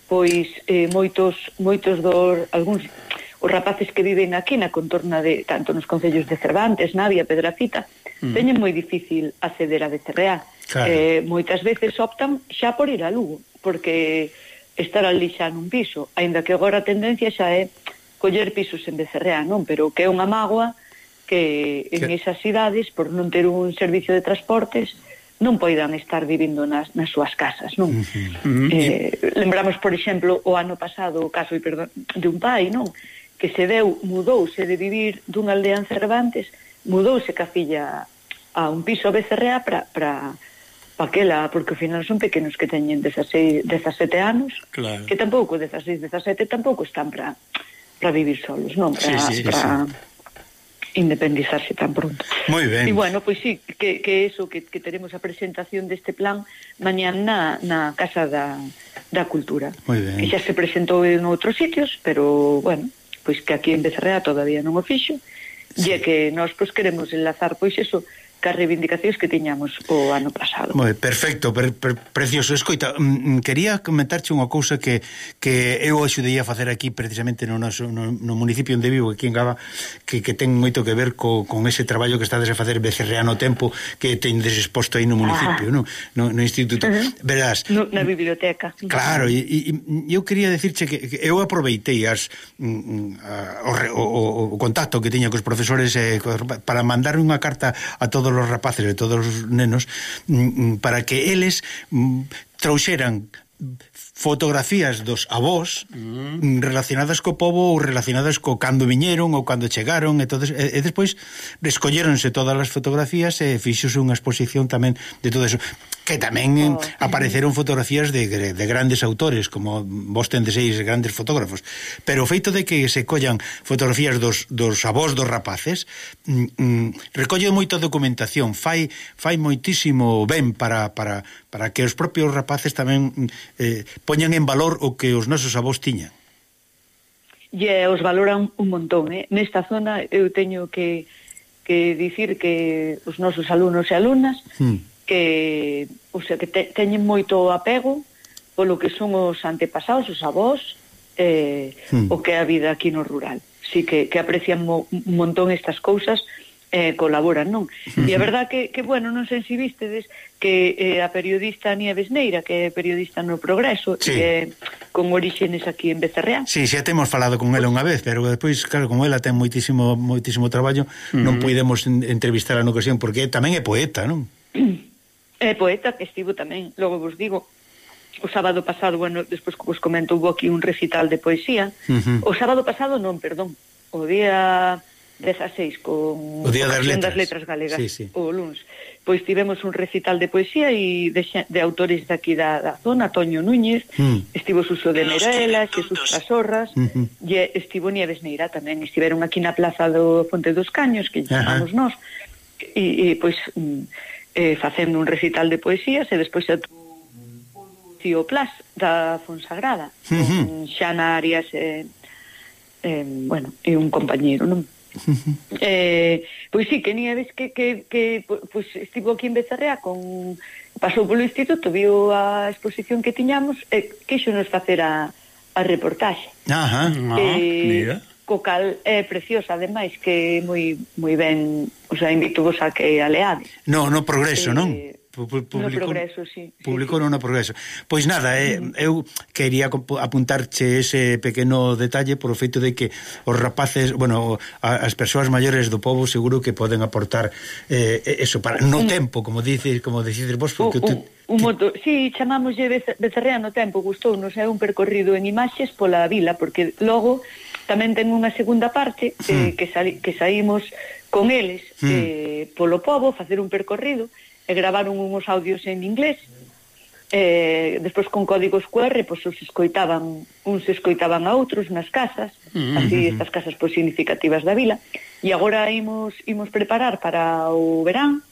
pois eh, moitos moitos dos algúns os rapaces que viven aquí na contorna de tanto nos concellos de Cervantes, Navia, Pedrafita, mm. teñen moi difícil acceder a BCRA. Claro. Eh, moitas veces optan xa por ir a Lugo, porque estar ali xa nun piso, aínda que agora a tendencia xa é coller pisos en Becerreá, non? Pero que é unha mágoa que en esas cidades, por non ter un servicio de transportes, non poidan estar vivindo nas, nas súas casas, non? Uh -huh. Eh, lembramos, por exemplo, o ano pasado o caso perdón, de un pai, non? Que se deu, mudouse de vivir dunha aldea en Cervantes, mudouse ca filla a un piso a Becerrea para para aquela, porque ao final son pequenos que teñen 16, 17 anos, claro. que tampouco 16, 17 tampouco están para para vivir solos, non? Para, sí, sí, para sí. independizarse tan pronto. Moi ben. E bueno, pois sí, que, que eso, que, que teremos a presentación deste plan mañán na, na Casa da, da Cultura. Moi ben. Que xa se presentou en outros sitios, pero, bueno, pois que aquí en Becerrea todavía non o fixo, sí. e que nós pois queremos enlazar pois eso, cas reivindicacións que tiñamos o ano pasado. Moi, perfecto, per, per, precioso. Escoita, mm, mm, quería comentarche unha cousa que, que eu axudei a facer aquí precisamente no, noso, no, no municipio onde vivo, aquí en Gaba, que, que ten moito que ver co, con ese traballo que estades a facer becerreano tempo que tendes exposto aí no municipio, ah. no, no, no instituto. Uh -huh. Verás. No, na mm, biblioteca. Claro, e, e, e eu quería decirche que, que eu aproveitei as, mm, mm a, o, o, o contacto que tiña cos profesores eh, para mandar unha carta a todos todos os rapaces e todos os nenos mm, mm, para que eles mm, trouxeran fotografías dos avós mm. relacionadas co povo ou relacionadas co cando viñeron ou cando chegaron e, todas, e, e despois rescolleronse todas as fotografías e fixose unha exposición tamén de todo eso que tamén oh. apareceron fotografías de, de grandes autores como vos tendeseis grandes fotógrafos pero o feito de que se collan fotografías dos, dos avós dos rapaces mm, mm, recolle moita documentación fai, fai moitísimo ben para, para para que os propios rapaces tamén mm, eh, poñan en valor o que os nosos avós tiñan. E os valoran un montón, eh? Nesta zona eu teño que que dicir que os nosos alumnos e alumnas mm. que, o sea, que te, teñen moito apego polo que son os antepasados, os avós, eh, mm. o que é a vida aquí no rural. Si que, que aprecian mo, un montón estas cousas, eh, colaboran, non? E a verdad que, que bueno, non sei se vistedes que eh, a periodista Nieves Neira, que é periodista no Progreso, sí. que con orixenes aquí en Becerreal. Sí, xa temos falado con ela unha vez, pero despois, claro, como ela ten moitísimo moitísimo traballo, mm. -hmm. non puidemos entrevistala na ocasión, porque tamén é poeta, non? [clears throat] É poeta, que estivo tamén, logo vos digo, o sábado pasado, bueno, despois que vos comento, hubo aquí un recital de poesía. Uh -huh. O sábado pasado non, perdón, o día 16 con o Día das Letras, das letras Galegas sí, sí. o Luns. Pois tivemos un recital de poesía e de, de autores daqui da, da zona, Toño Núñez, mm. estivo Suso de Merela, Jesús Casorras, mm -hmm. e estivo Nieves Neira tamén, estiveron aquí na plaza do Fonte dos Caños, que chamamos nós, e, e pois eh, facendo un recital de poesías e despois se Tío Plas da Fonsagrada, uh mm Xana Arias eh, eh, bueno, e un compañeiro, non? [laughs] eh, pois sí, que nieves vez que, que, que pois, estivo aquí en Becerrea con, pasou polo instituto, viu a exposición que tiñamos e eh, queixo nos facer a, a reportaxe. Ajá, ah, eh, mira. Co cal é eh, preciosa, ademais, que moi moi ben, o sea, invito vos a que a leade. No, no progreso, eh, non? publicou, no progreso, sí. Publicou sí, sí. no progreso. Pois nada, eh, eu quería apuntarche ese pequeno detalle por o feito de que os rapaces, bueno, as persoas maiores do povo seguro que poden aportar eh, eso para no tempo, como dices, como decides vos, porque o, te, Un moto, sí, chamámoslle Becerrea no tempo, gustounos, é un percorrido en imaxes pola vila, porque logo tamén ten unha segunda parte eh, hmm. que, sali, que saímos con eles hmm. eh, polo povo, facer un percorrido, e gravaron uns audios en inglés eh, despois con códigos QR pois os escoitaban uns escoitaban a outros nas casas mm-hmm. así mm-hmm. estas casas pois significativas da vila. E agora imos, imos preparar para o verán.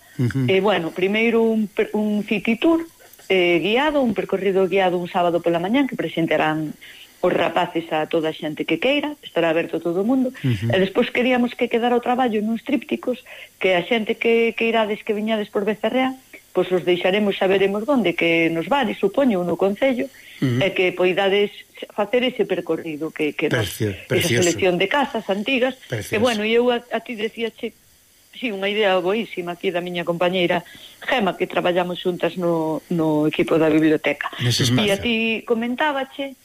Eh, bueno, primeiro un, un city tour eh, guiado, un percorrido guiado un sábado pola mañán que presentarán os rapaces a toda a xente que queira, estará aberto todo o mundo, uh -huh. e despois queríamos que quedara o traballo nuns trípticos que a xente que, que irades que viñades por Becerrea, pois os deixaremos, saberemos onde, que nos vale, supoño, no Concello, uh -huh. e que poidades facer ese percorrido que, que Percio, nos, esa selección de casas antigas, precioso. que bueno, e eu a, a ti decía, che, sí, unha idea boísima aquí da miña compañeira Gema, que traballamos xuntas no, no equipo da biblioteca. E a ti comentábache,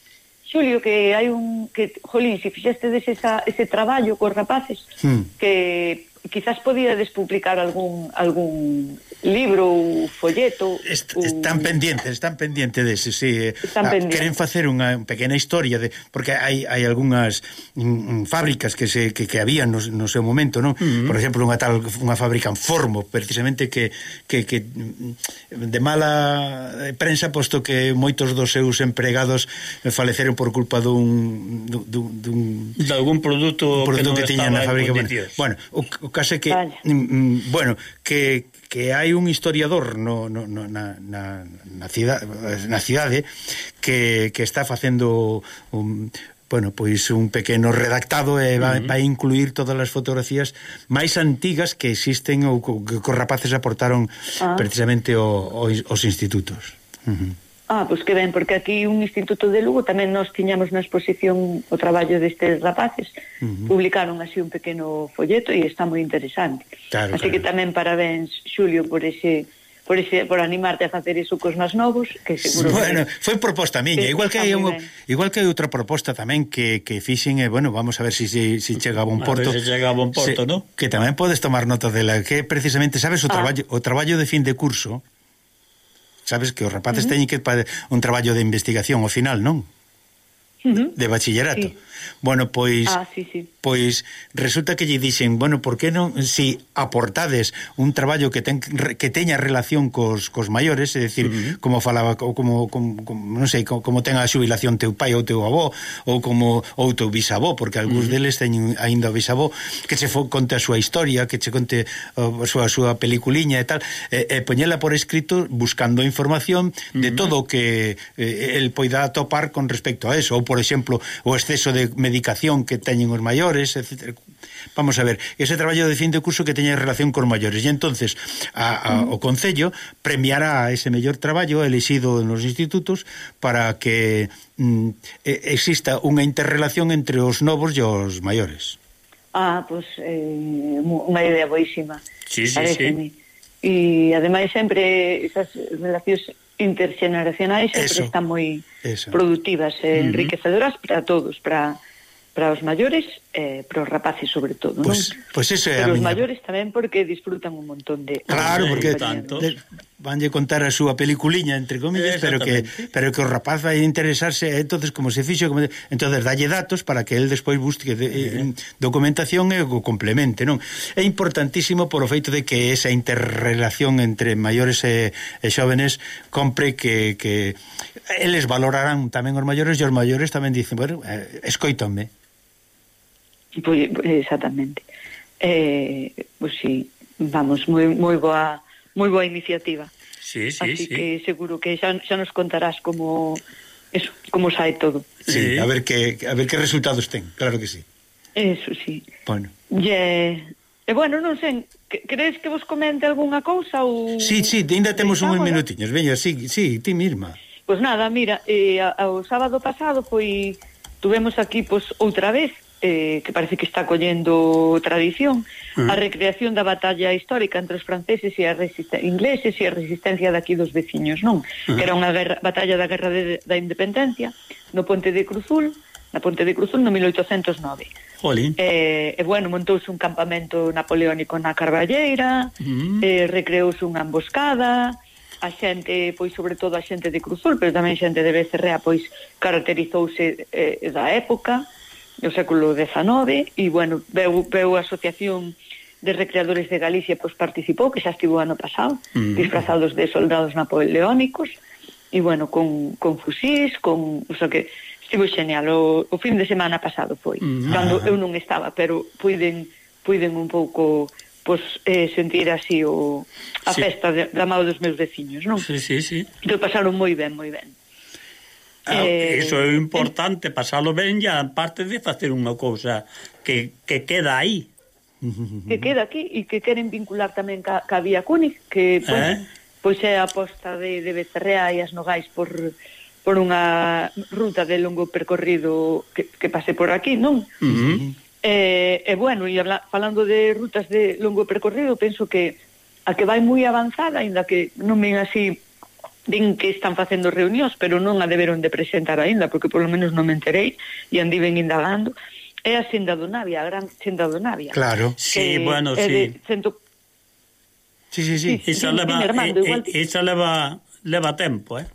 Xulio, que hai un... que, jolín, se fixestes esa, ese traballo cos rapaces, hmm. que quizás podíades publicar algún algún libro ou folleto Est, ou... están pendientes están pendientes dese sí. Eh. están ah, pendientes. queren facer unha pequena historia de porque hai, hai algunhas mm, mm fábricas que se que, que había no, no seu momento non mm -hmm. por exemplo unha tal unha fábrica en Formo precisamente que, que, que mm, de mala eh, prensa posto que moitos dos seus empregados faleceron por culpa dun dun, dun, dun de algún produto, produto que, que tiña na fábrica bueno, bueno o, o case que vale. Mm, mm, bueno, que que hai un historiador no, no, no, na, na, na, cidade, na cidade que, que está facendo un, bueno, pois un pequeno redactado e vai, uh -huh. vai incluir todas as fotografías máis antigas que existen ou que os rapaces aportaron ah. precisamente o, os, os institutos. Uh -huh. Ah, pois que ben, porque aquí un Instituto de Lugo tamén nós tiñamos na exposición o traballo destes rapaces. Uh -huh. Publicaron así un pequeno folleto e está moi interesante. Claro, así claro. que tamén parabéns, Xulio, por ese por ese, por animarte a facer iso cos máis novos, que seguro Bueno, que... foi proposta miña, igual que hai un, igual que hai outra proposta tamén que, que fixen e bueno, vamos a ver se si, si, si chega a bon porto. Se chega a bon porto, se, ¿no? Que tamén podes tomar nota dela, que precisamente sabes o ah. traballo o traballo de fin de curso Sabes que os rapaces uh -huh. teñen que para un traballo de investigación ao final, non? Uh -huh. De bachillerato. Sí. Bueno, pois ah, sí, sí. pois resulta que lle dixen, bueno, por que non si aportades un traballo que ten que teña relación cos, cos maiores, é dicir, uh -huh. como falaba como, como, como non sei, como, como ten a xubilación teu pai ou teu avó ou como ou teu bisavó, porque algúns uh -huh. deles teñen aínda bisavó que che conte a súa historia, que che conte a súa a súa peliculiña e tal, e, e poñela por escrito buscando información de uh -huh. todo o que eh, el poida atopar con respecto a eso, ou por exemplo, o exceso de medicación que teñen os maiores, etc. Vamos a ver, ese traballo de fin de curso que teña relación cos maiores. E entonces a, a, o Concello premiará ese mellor traballo elixido nos institutos para que mm, exista unha interrelación entre os novos e os maiores. Ah, pois pues, eh, unha idea boísima. Sí, sí, sí. E ademais sempre esas relacións interxeneracionais Eso. sempre están moi Eso. productivas eh, e enriquecedoras uh -huh. para todos, para para os maiores e eh, para os rapaces sobre todo, pois, non? Pois iso é Pero miña... os miña... maiores tamén porque disfrutan un montón de Claro, porque tanto. De, vanlle contar a súa peliculiña entre comillas, pero que pero que o rapaz vai interesarse, eh, entonces como se fixo, como entonces dalle datos para que el despois busque de, eh, documentación e o complemente, non? É importantísimo por o feito de que esa interrelación entre maiores e, e xóvenes compre que que eles valorarán tamén os maiores e os maiores tamén dicen, bueno, eh, escoítame Pois, exactamente. Eh, pois sí, vamos, moi, moi boa moi boa iniciativa. Sí, sí, Así sí. que seguro que xa, xa nos contarás como eso, como sae todo. Sí, sí, a ver que a ver que resultados ten, claro que sí. Eso sí. Bueno. E, e bueno, non sei, crees que vos comente algunha cousa ou Sí, sí, ainda temos un minutiños. Veña, sí, sí, ti mesma. Pois pues nada, mira, eh, o sábado pasado foi tuvemos aquí pois outra vez eh, que parece que está collendo tradición, mm. a recreación da batalla histórica entre os franceses e a ingleses e a resistencia daqui dos veciños, non? Mm-hmm. Que era unha guerra, batalla da guerra de, da independencia no Ponte de Cruzul, na Ponte de Cruzul no 1809. Oli. Eh, e bueno, montouse un campamento napoleónico na Carballeira, uh -huh. eh, recreouse unha emboscada, a xente, pois sobre todo a xente de Cruzul, pero tamén xente de Becerrea, pois caracterizouse eh, da época, no século XIX e, bueno, veu, veu a Asociación de Recreadores de Galicia pois participou, que xa estivo ano pasado, mm. disfrazados de soldados napoleónicos, e, bueno, con, con fusís, con... O sea que estivo xeñal o, o fin de semana pasado foi, mm. cando ah. eu non estaba, pero puiden, puiden un pouco pois eh, sentir así o a sí. festa de, da mão dos meus veciños, non? Sí, sí, sí. Então pasaron moi ben, moi ben. Ah, eh, Iso é importante, pasalo ben e aparte de facer unha cousa que, que queda aí. Que queda aquí e que queren vincular tamén ca, ca Vía Cúnic, que pois, eh? pois é a aposta de, de Becerrea e as Nogais por, por unha ruta de longo percorrido que, que pase por aquí, non? Uh eh, -huh. E, eh, eh, bueno, e habla, falando de rutas de longo percorrido, penso que a que vai moi avanzada, ainda que non ven así din que están facendo reunións, pero non a deberon de presentar aínda, porque polo menos non me enterei, e andiven indagando, é a senda do Navia, a gran senda do Navia. Claro, sí, bueno, é sí. Cento... Sí, sí, sí. sí esa, leva, Armando, e, igual... Eh, esa leva, leva tempo, eh?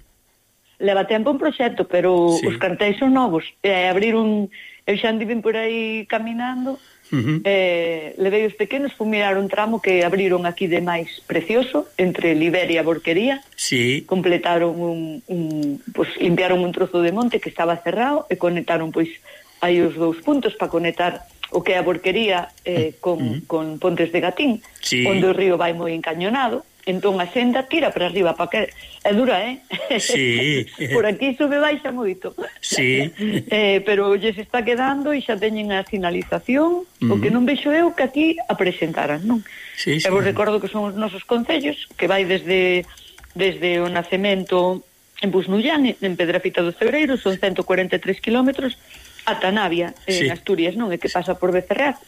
Leva tempo un proxecto, pero sí. os cartéis son novos. E abrir un... Eu xa andiven por aí caminando Uh -huh. eh, levei os pequenos para mirar un tramo que abriron aquí de máis precioso entre Liberia e Borquería sí. completaron un, un pues, limpiaron un trozo de monte que estaba cerrado e conectaron pois hai os dous puntos para conectar o que é a Borquería eh, mm, con, uh -huh. con Pontes de Gatín sí. onde o río vai moi encañonado Entón a senda tira para arriba, para que é dura, eh? Sí. [laughs] Por aquí sube baixa moito. Sí. [laughs] eh, pero lle se está quedando e xa teñen a sinalización, mm. O que non vexo eu que aquí a presentaran, non? Sí, sí. Eu vos recordo que son os nosos concellos, que vai desde desde o nacemento en Busnullán, en Pedrafita do Cebreiro, son 143 kilómetros, ata Navia, en sí. Asturias, non? É que pasa por Becerraz,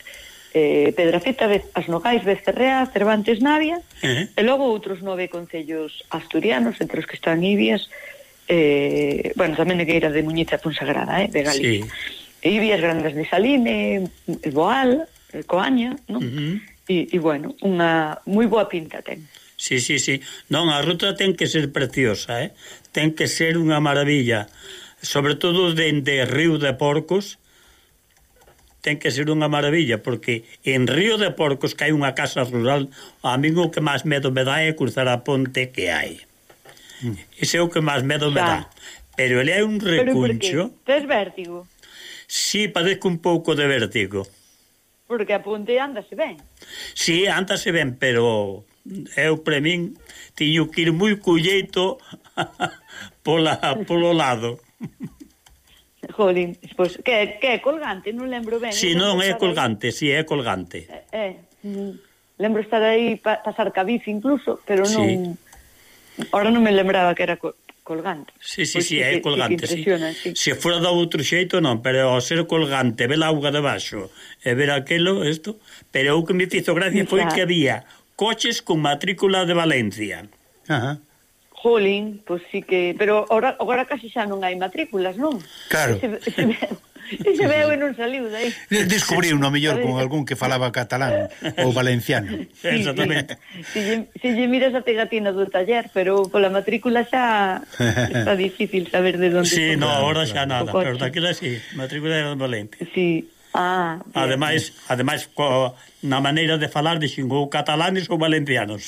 eh, Pedrafeta, As Nogais, Becerrea, Cervantes, Navia, eh. e logo outros nove concellos asturianos, entre os que están Ibias, eh, bueno, tamén de Queira de Muñiza Fonsagrada, eh, de Galicia. Sí. Ibias, Grandes de Saline, Boal, Coaña, non? Uh -huh. E, e bueno, unha moi boa pinta ten. Sí, sí, sí. Non, a ruta ten que ser preciosa, eh? Ten que ser unha maravilla. Sobre todo dende Río de Porcos, ten que ser unha maravilla, porque en Río de Porcos que hai unha casa rural, a min o que máis medo me dá é cruzar a ponte que hai. Mm. Ese é o que máis medo me dá. Pero ele é un recuncho... Pero Tes vértigo? Sí, padezco un pouco de vértigo. Porque a ponte andase ben. Sí, andase ben, pero eu premin tiño que ir moi culleito [laughs] pola, polo lado. [laughs] Jolín, pois, que, que é colgante, non lembro ben. Si, non é colgante, si, sí, é colgante. É, é. Lembro estar aí, pa, pasar cabiz incluso, pero non... Sí. Ora non me lembraba que era colgante. Si, si, si, é colgante, sí. sí. Pois se fora do outro xeito, non, pero ao ser colgante, ver a auga debaixo e ver aquelo, isto... Pero o que me fizo gracia foi que había coches con matrícula de Valencia. Ajá. Jolín, pois sí que... Pero agora, agora casi xa non hai matrículas, non? Claro. Ese, ese, ese veu e non saliu dai. Descubriu no mellor con algún que falaba catalán ou valenciano. Sí, Exactamente. Se, se, se lle miras a pegatina do taller, pero pola matrícula xa [laughs] está difícil saber de onde... Sí, no, agora xa nada, pero daquela sí, matrícula era no. Sí, Ah, bien. ademais, ademais co, na maneira de falar de xingou catalanes ou valencianos.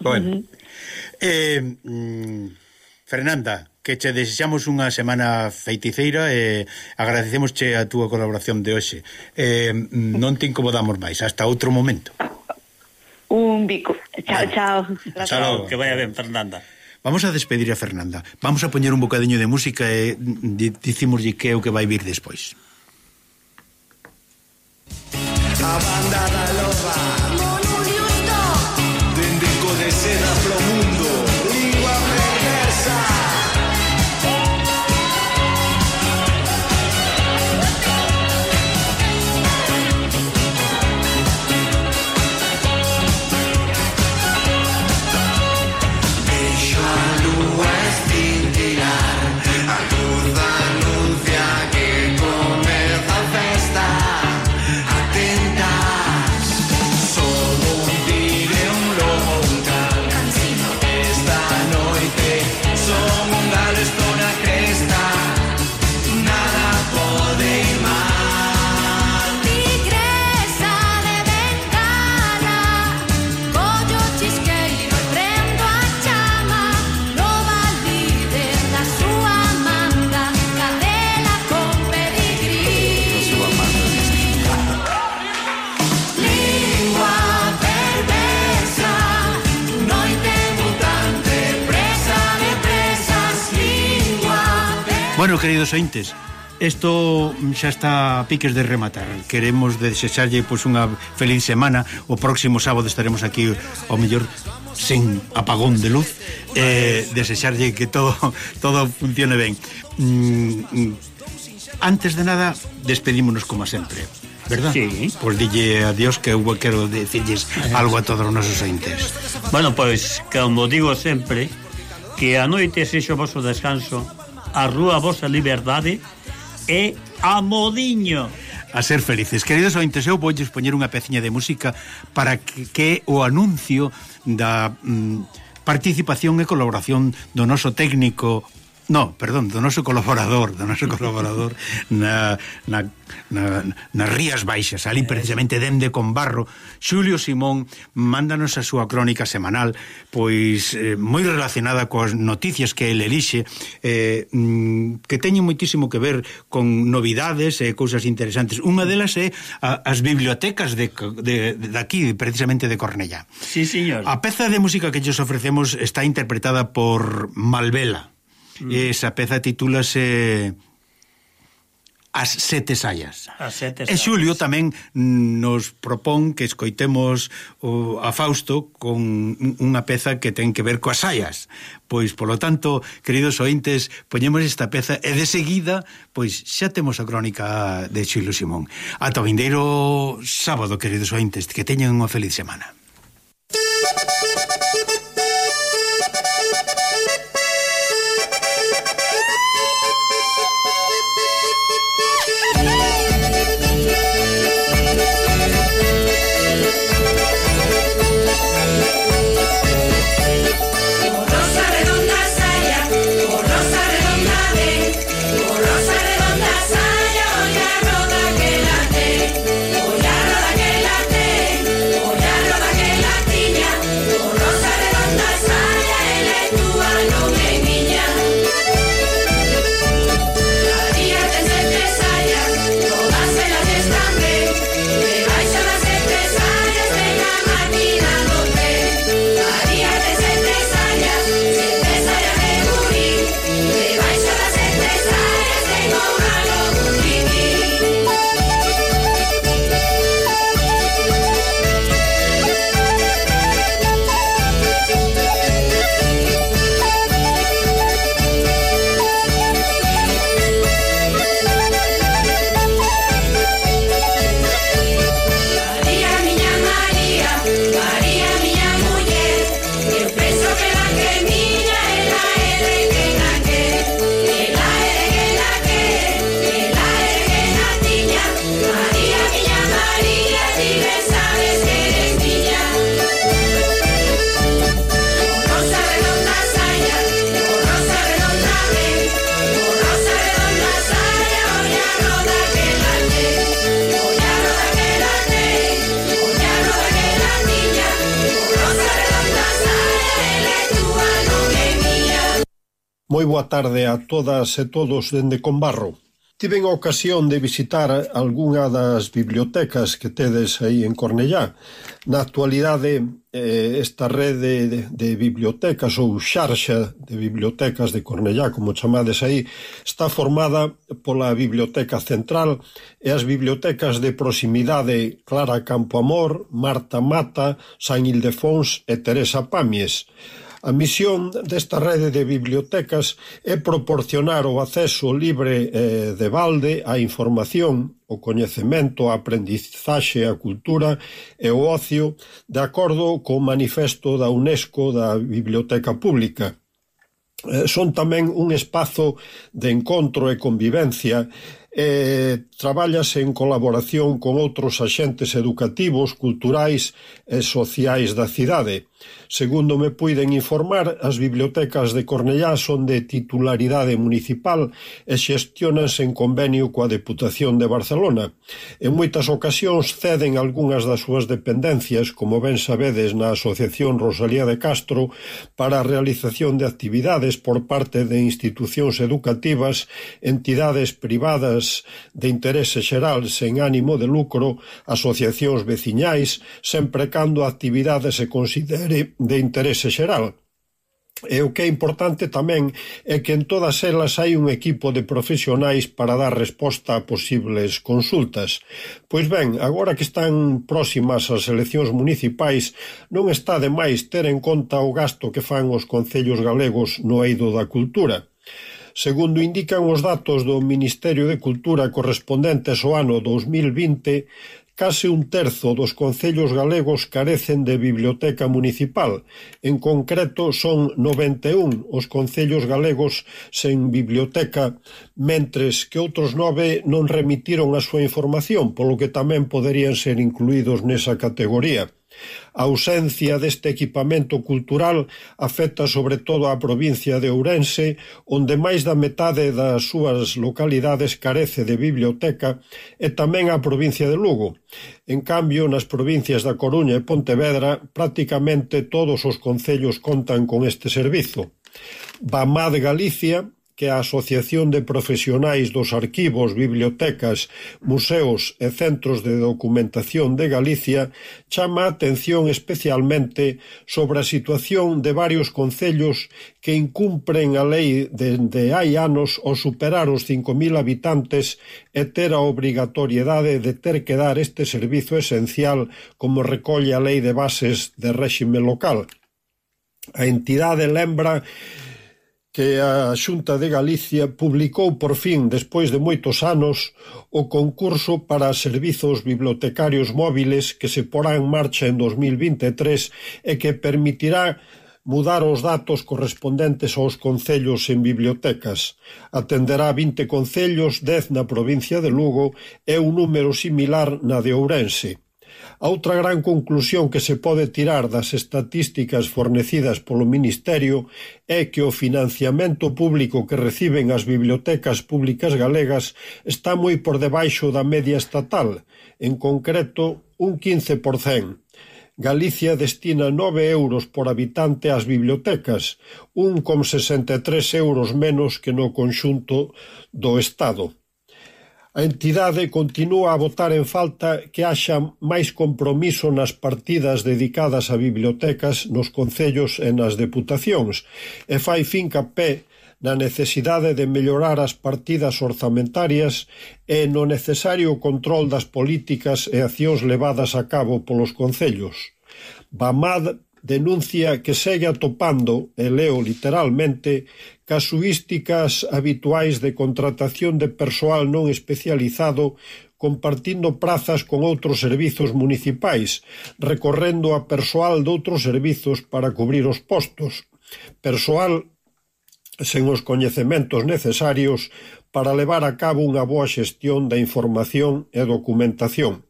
Bueno. Uh -huh. eh, mm, Fernanda, que che desexamos unha semana feiticeira e agradecemosche a túa colaboración de hoxe. Eh, non te incomodamos máis, hasta outro momento. Un bico. Chao, vale. chao. Chao, que vaya ben, Fernanda. Vamos a despedir a Fernanda. Vamos a poñer un bocadiño de música e dicimoslle que é o que vai vir despois. A banda da loba queridos ointes, Isto xa está a piques de rematar Queremos desexarlle pois, unha feliz semana O próximo sábado estaremos aquí Ao mellor sen apagón de luz eh, Desexarlle que todo todo funcione ben mm, Antes de nada Despedímonos como sempre ¿verdad? Sí. Pois dille adiós que eu quero dicirlles algo a todos os nosos entes. Bueno, pois, como digo sempre, que a noite sexo vosso descanso a Rúa Vosa Liberdade e a Modiño. A ser felices. Queridos ointes, eu vou poñer unha peciña de música para que, que o anuncio da... Mm, participación e colaboración do noso técnico No, perdón, do noso colaborador, do noso colaborador [laughs] na, na, na, nas Rías Baixas, ali eh. precisamente dende con barro, Xulio Simón mándanos a súa crónica semanal, pois eh, moi relacionada coas noticias que ele elixe, eh, mm, que teñen moitísimo que ver con novidades e eh, cousas interesantes. Unha delas é a, as bibliotecas de, de, de aquí, precisamente de Cornellá. Sí, señor. A peza de música que nos ofrecemos está interpretada por Malvela. Mm. E esa peza titúlase As sete saias. As sete saias. E Xulio tamén nos propón que escoitemos o, a Fausto con unha peza que ten que ver coas saias. Pois, polo tanto, queridos ointes, poñemos esta peza e de seguida, pois xa temos a crónica de Xulio Simón. Ata o vindeiro sábado, queridos ointes, que teñan unha feliz semana. tarde a todas e todos dende Combarro. Tiven a ocasión de visitar algunha das bibliotecas que tedes aí en Cornellá. Na actualidade, eh, esta rede de bibliotecas ou xarxa de bibliotecas de Cornellá, como chamades aí, está formada pola Biblioteca Central e as bibliotecas de proximidade Clara Campoamor, Marta Mata, San Ildefons e Teresa Pamies. A misión desta rede de bibliotecas é proporcionar o acceso libre e de balde á información, o coñecemento, a aprendizaxe, a cultura e o ocio, de acordo co manifesto da UNESCO da Biblioteca Pública, eh, son tamén un espazo de encontro e convivencia eh, traballase en colaboración con outros axentes educativos, culturais e sociais da cidade. Segundo me puiden informar, as bibliotecas de Cornellá son de titularidade municipal e xestionanse en convenio coa Deputación de Barcelona. En moitas ocasións ceden algunhas das súas dependencias, como ben sabedes na Asociación Rosalía de Castro, para a realización de actividades por parte de institucións educativas, entidades privadas de interese xeral sen ánimo de lucro, asociacións veciñais, sempre cando a actividade se considere de interese xeral. E o que é importante tamén é que en todas elas hai un equipo de profesionais para dar resposta a posibles consultas. Pois ben, agora que están próximas as eleccións municipais, non está de máis ter en conta o gasto que fan os concellos galegos no eido da cultura. Segundo indican os datos do Ministerio de Cultura correspondentes ao ano dous mil vinte, case un terzo dos concellos galegos carecen de biblioteca municipal. En concreto, son 91 os concellos galegos sen biblioteca, mentres que outros nove non remitiron a súa información, polo que tamén poderían ser incluídos nesa categoría. A ausencia deste equipamento cultural afecta sobre todo á provincia de Ourense, onde máis da metade das súas localidades carece de biblioteca, e tamén a provincia de Lugo. En cambio, nas provincias da Coruña e Pontevedra, prácticamente todos os concellos contan con este servizo. Bamad Galicia que a Asociación de Profesionais dos Arquivos, Bibliotecas, Museos e Centros de Documentación de Galicia chama a atención especialmente sobre a situación de varios concellos que incumpren a lei dende hai anos ao superar os 5.000 habitantes e ter a obrigatoriedade de ter que dar este servizo esencial como recolle a lei de bases de réxime local. A entidade lembra que que a Xunta de Galicia publicou por fin, despois de moitos anos, o concurso para servizos bibliotecarios móviles que se porá en marcha en 2023 e que permitirá mudar os datos correspondentes aos concellos en bibliotecas. Atenderá 20 concellos, 10 na provincia de Lugo e un número similar na de Ourense. Outra gran conclusión que se pode tirar das estatísticas fornecidas polo Ministerio é que o financiamento público que reciben as bibliotecas públicas galegas está moi por debaixo da media estatal, en concreto un 15%. Galicia destina 9 euros por habitante ás bibliotecas, 1,63 euros menos que no conxunto do Estado. A entidade continúa a botar en falta que haxa máis compromiso nas partidas dedicadas a bibliotecas nos concellos e nas deputacións e fai fincapé na necesidade de mellorar as partidas orzamentarias e no necesario control das políticas e accións levadas a cabo polos concellos. Bamad denuncia que segue atopando, e leo literalmente, casuísticas habituais de contratación de persoal non especializado compartindo prazas con outros servizos municipais, recorrendo a persoal doutros servizos para cubrir os postos, persoal sen os coñecementos necesarios para levar a cabo unha boa xestión da información e documentación.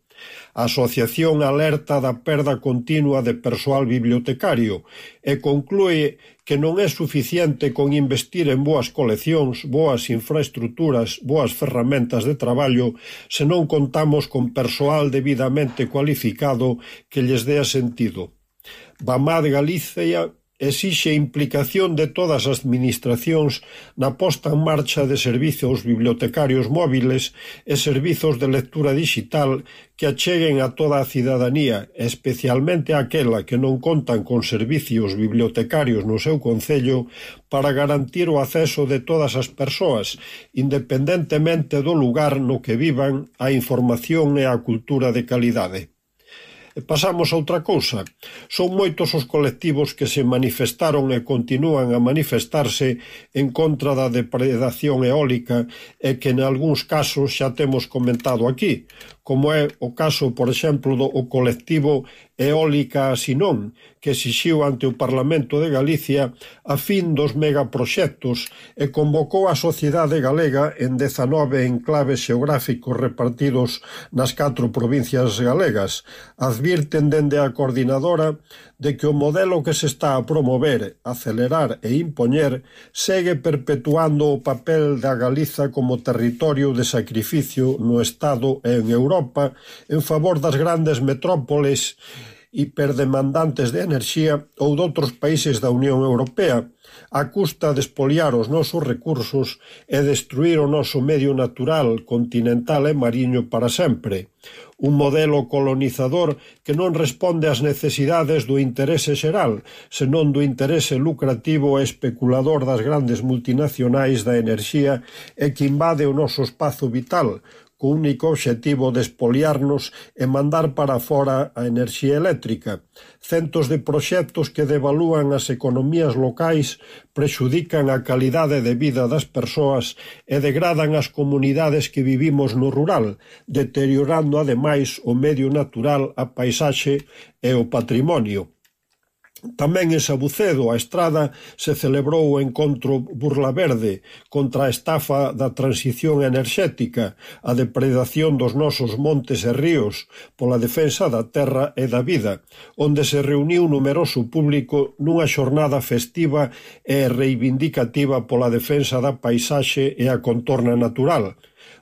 A asociación alerta da perda continua de persoal bibliotecario e conclúe que non é suficiente con investir en boas coleccións, boas infraestructuras, boas ferramentas de traballo, se non contamos con persoal debidamente cualificado que lles dea sentido. Bamad Galicia exixe implicación de todas as administracións na posta en marcha de servizos bibliotecarios móviles e servizos de lectura digital que acheguen a toda a cidadanía, especialmente aquela que non contan con servicios bibliotecarios no seu concello, para garantir o acceso de todas as persoas, independentemente do lugar no que vivan, a información e a cultura de calidade. E pasamos a outra cousa. Son moitos os colectivos que se manifestaron e continúan a manifestarse en contra da depredación eólica e que en algúns casos xa temos comentado aquí, como é o caso, por exemplo, do o colectivo Eólica Sinón, que exixiu ante o Parlamento de Galicia a fin dos megaproxectos e convocou a sociedade galega en 19 enclaves xeográficos repartidos nas catro provincias galegas. Advirten dende a coordinadora de que o modelo que se está a promover, acelerar e impoñer segue perpetuando o papel da Galiza como territorio de sacrificio no Estado e en Europa en favor das grandes metrópoles hiperdemandantes de enerxía ou doutros países da Unión Europea, a custa de espoliar os nosos recursos e destruir o noso medio natural, continental e mariño para sempre un modelo colonizador que non responde ás necesidades do interese xeral, senón do interese lucrativo e especulador das grandes multinacionais da enerxía e que invade o noso espazo vital, co único obxectivo de espoliarnos e mandar para fóra a enerxía eléctrica. Centos de proxectos que devalúan as economías locais, prexudican a calidade de vida das persoas e degradan as comunidades que vivimos no rural, deteriorando ademais o medio natural, a paisaxe e o patrimonio. Tamén en Sabucedo, a Estrada, se celebrou o encontro Burla Verde contra a estafa da transición enerxética, a depredación dos nosos montes e ríos, pola defensa da terra e da vida, onde se reuniu numeroso público nunha xornada festiva e reivindicativa pola defensa da paisaxe e a contorna natural,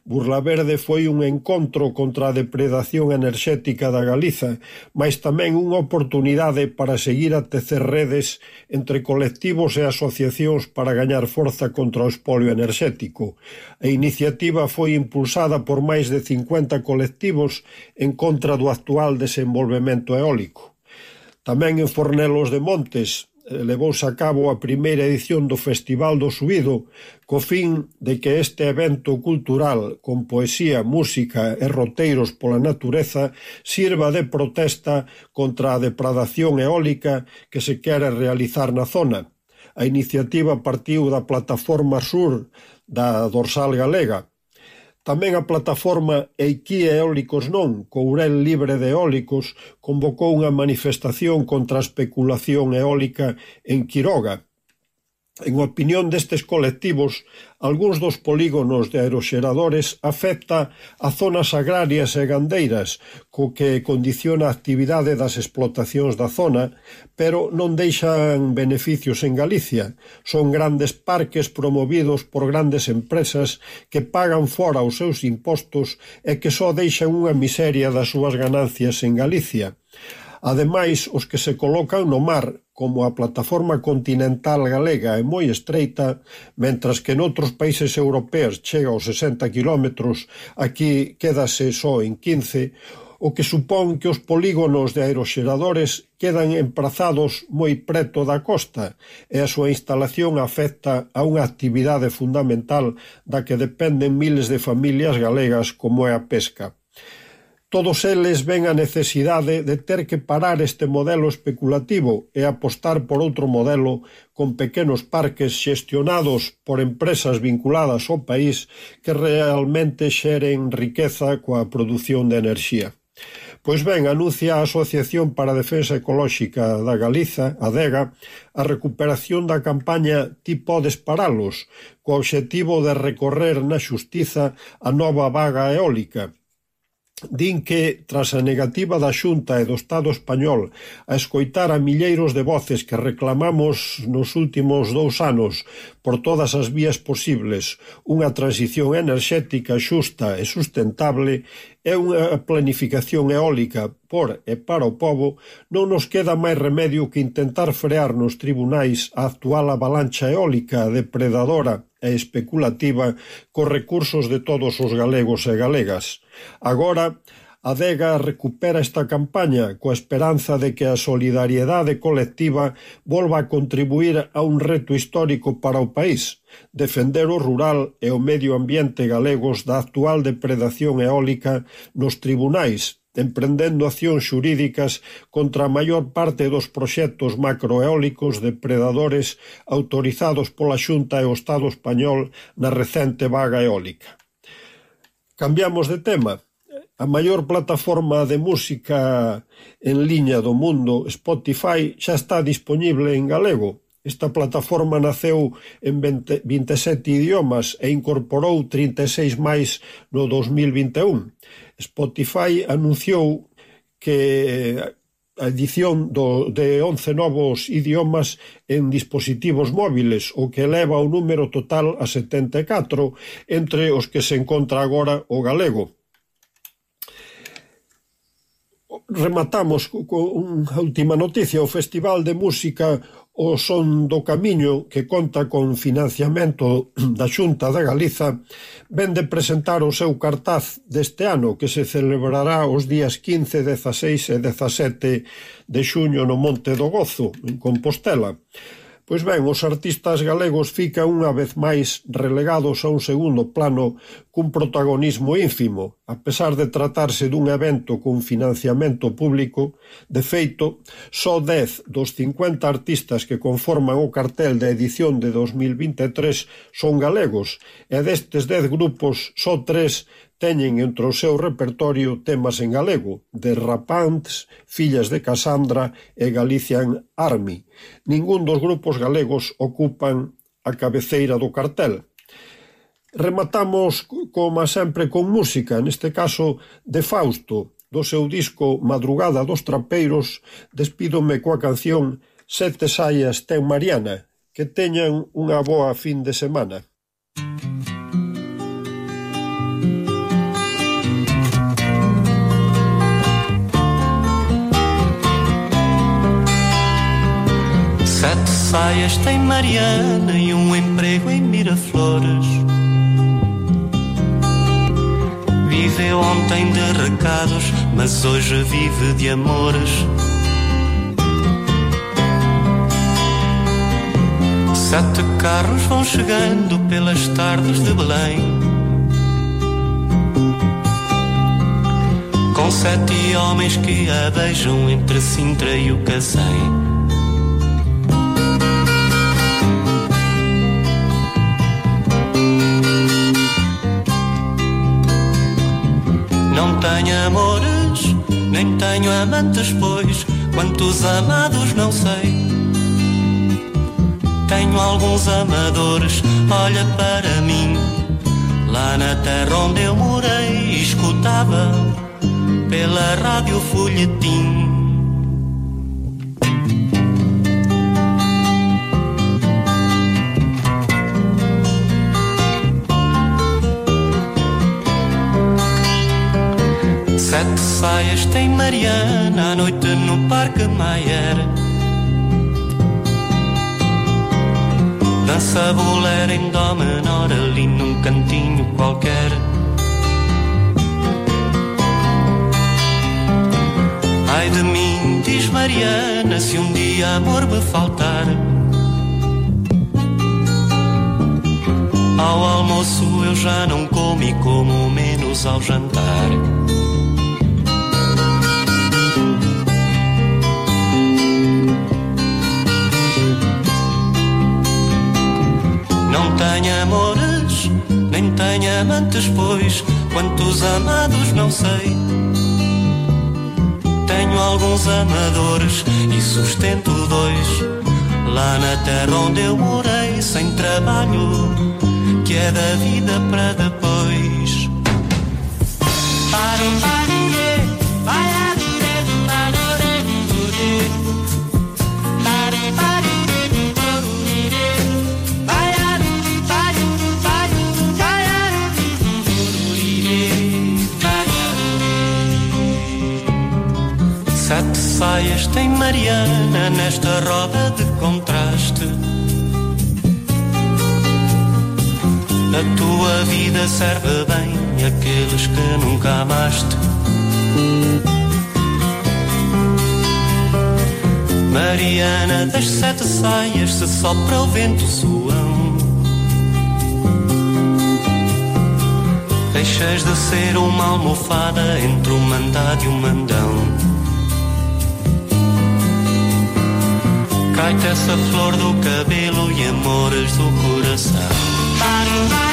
Burlaverde foi un encontro contra a depredación enerxética da Galiza, mais tamén unha oportunidade para seguir a tecer redes entre colectivos e asociacións para gañar forza contra o espolio enerxético. A iniciativa foi impulsada por máis de 50 colectivos en contra do actual desenvolvemento eólico. Tamén en Fornelos de Montes, Eh, levouse a cabo a primeira edición do Festival do Subido co fin de que este evento cultural con poesía, música e roteiros pola natureza sirva de protesta contra a depredación eólica que se quere realizar na zona. A iniciativa partiu da plataforma sur da dorsal galega, Tamén a plataforma Eiquía Eólicos Non, Courel Libre de Eólicos, convocou unha manifestación contra a especulación eólica en Quiroga, En opinión destes colectivos, algúns dos polígonos de aeroxeradores afecta a zonas agrarias e gandeiras, co que condiciona a actividade das explotacións da zona, pero non deixan beneficios en Galicia. Son grandes parques promovidos por grandes empresas que pagan fora os seus impostos e que só deixan unha miseria das súas ganancias en Galicia. Ademais, os que se colocan no mar, como a plataforma continental galega é moi estreita, mentras que noutros países europeos chega aos 60 km, aquí quédase só en 15 o que supón que os polígonos de aeroxeradores quedan emprazados moi preto da costa e a súa instalación afecta a unha actividade fundamental da que dependen miles de familias galegas como é a pesca. Todos eles ven a necesidade de ter que parar este modelo especulativo e apostar por outro modelo con pequenos parques xestionados por empresas vinculadas ao país que realmente xeren riqueza coa produción de enerxía. Pois ben, anuncia a Asociación para a Defensa Ecolóxica da Galiza, ADEGA, a recuperación da campaña Ti podes paralos, co obxectivo de recorrer na xustiza a nova vaga eólica, Din que, tras a negativa da Xunta e do Estado español a escoitar a milleiros de voces que reclamamos nos últimos dous anos por todas as vías posibles unha transición enerxética xusta e sustentable, é unha planificación eólica por e para o pobo, non nos queda máis remedio que intentar frear nos tribunais a actual avalancha eólica depredadora e especulativa cos recursos de todos os galegos e galegas. Agora, Adega recupera esta campaña coa esperanza de que a solidariedade colectiva volva a contribuir a un reto histórico para o país, defender o rural e o medio ambiente galegos da actual depredación eólica nos tribunais emprendendo accións xurídicas contra a maior parte dos proxectos macroeólicos depredadores autorizados pola Xunta e o Estado español na recente vaga eólica. Cambiamos de tema. A maior plataforma de música en liña do mundo, Spotify, xa está dispoñible en galego. Esta plataforma naceu en 20, 27 idiomas e incorporou 36 máis no 2021. Spotify anunciou que a edición do, de 11 novos idiomas en dispositivos móviles, o que eleva o número total a 74, entre os que se encontra agora o galego rematamos cunha última noticia, o Festival de Música O Son do Camiño, que conta con financiamento da Xunta da Galiza, ven de presentar o seu cartaz deste ano, que se celebrará os días 15, 16 e 17 de xuño no Monte do Gozo, en Compostela. Pois ben, os artistas galegos fican unha vez máis relegados a un segundo plano cun protagonismo ínfimo, a pesar de tratarse dun evento con financiamento público, de feito, só 10 dos 50 artistas que conforman o cartel da edición de 2023 son galegos, e destes 10 grupos, só 3 Teñen entre o seu repertorio temas en galego de Rapants, Fillas de Casandra e Galician Army. Ningún dos grupos galegos ocupan a cabeceira do cartel. Rematamos, como sempre, con música, neste caso de Fausto, do seu disco Madrugada dos Trapeiros, despídome coa canción Sete saias ten Mariana, que teñan unha boa fin de semana. Saias tem Mariana e um emprego em Miraflores. Viveu ontem de recados, mas hoje vive de amores. Sete carros vão chegando pelas tardes de Belém. Com sete homens que a beijam entre Sintra e o Cacém. Não tenho amores, nem tenho amantes, pois quantos amados não sei. Tenho alguns amadores, olha para mim. Lá na terra onde eu morei, escutava pela rádio folhetim Sete saias tem Mariana à noite no Parque Maier. Dança bolera em dó menor ali num cantinho qualquer. Ai de mim, diz Mariana, se um dia amor me faltar. Ao almoço eu já não como e como menos ao jantar. Tenho amores, nem tenho amantes, pois quantos amados não sei. Tenho alguns amadores e sustento dois. Lá na terra onde eu morei, sem trabalho, que é da vida para depois. Saias tem Mariana nesta roda de contraste. A tua vida serve bem àqueles que nunca amaste. Mariana das sete saias, se sopra o vento suão. Deixas de ser uma almofada entre o mandado e o mandão. Cai-te essa flor do cabelo e amores do coração.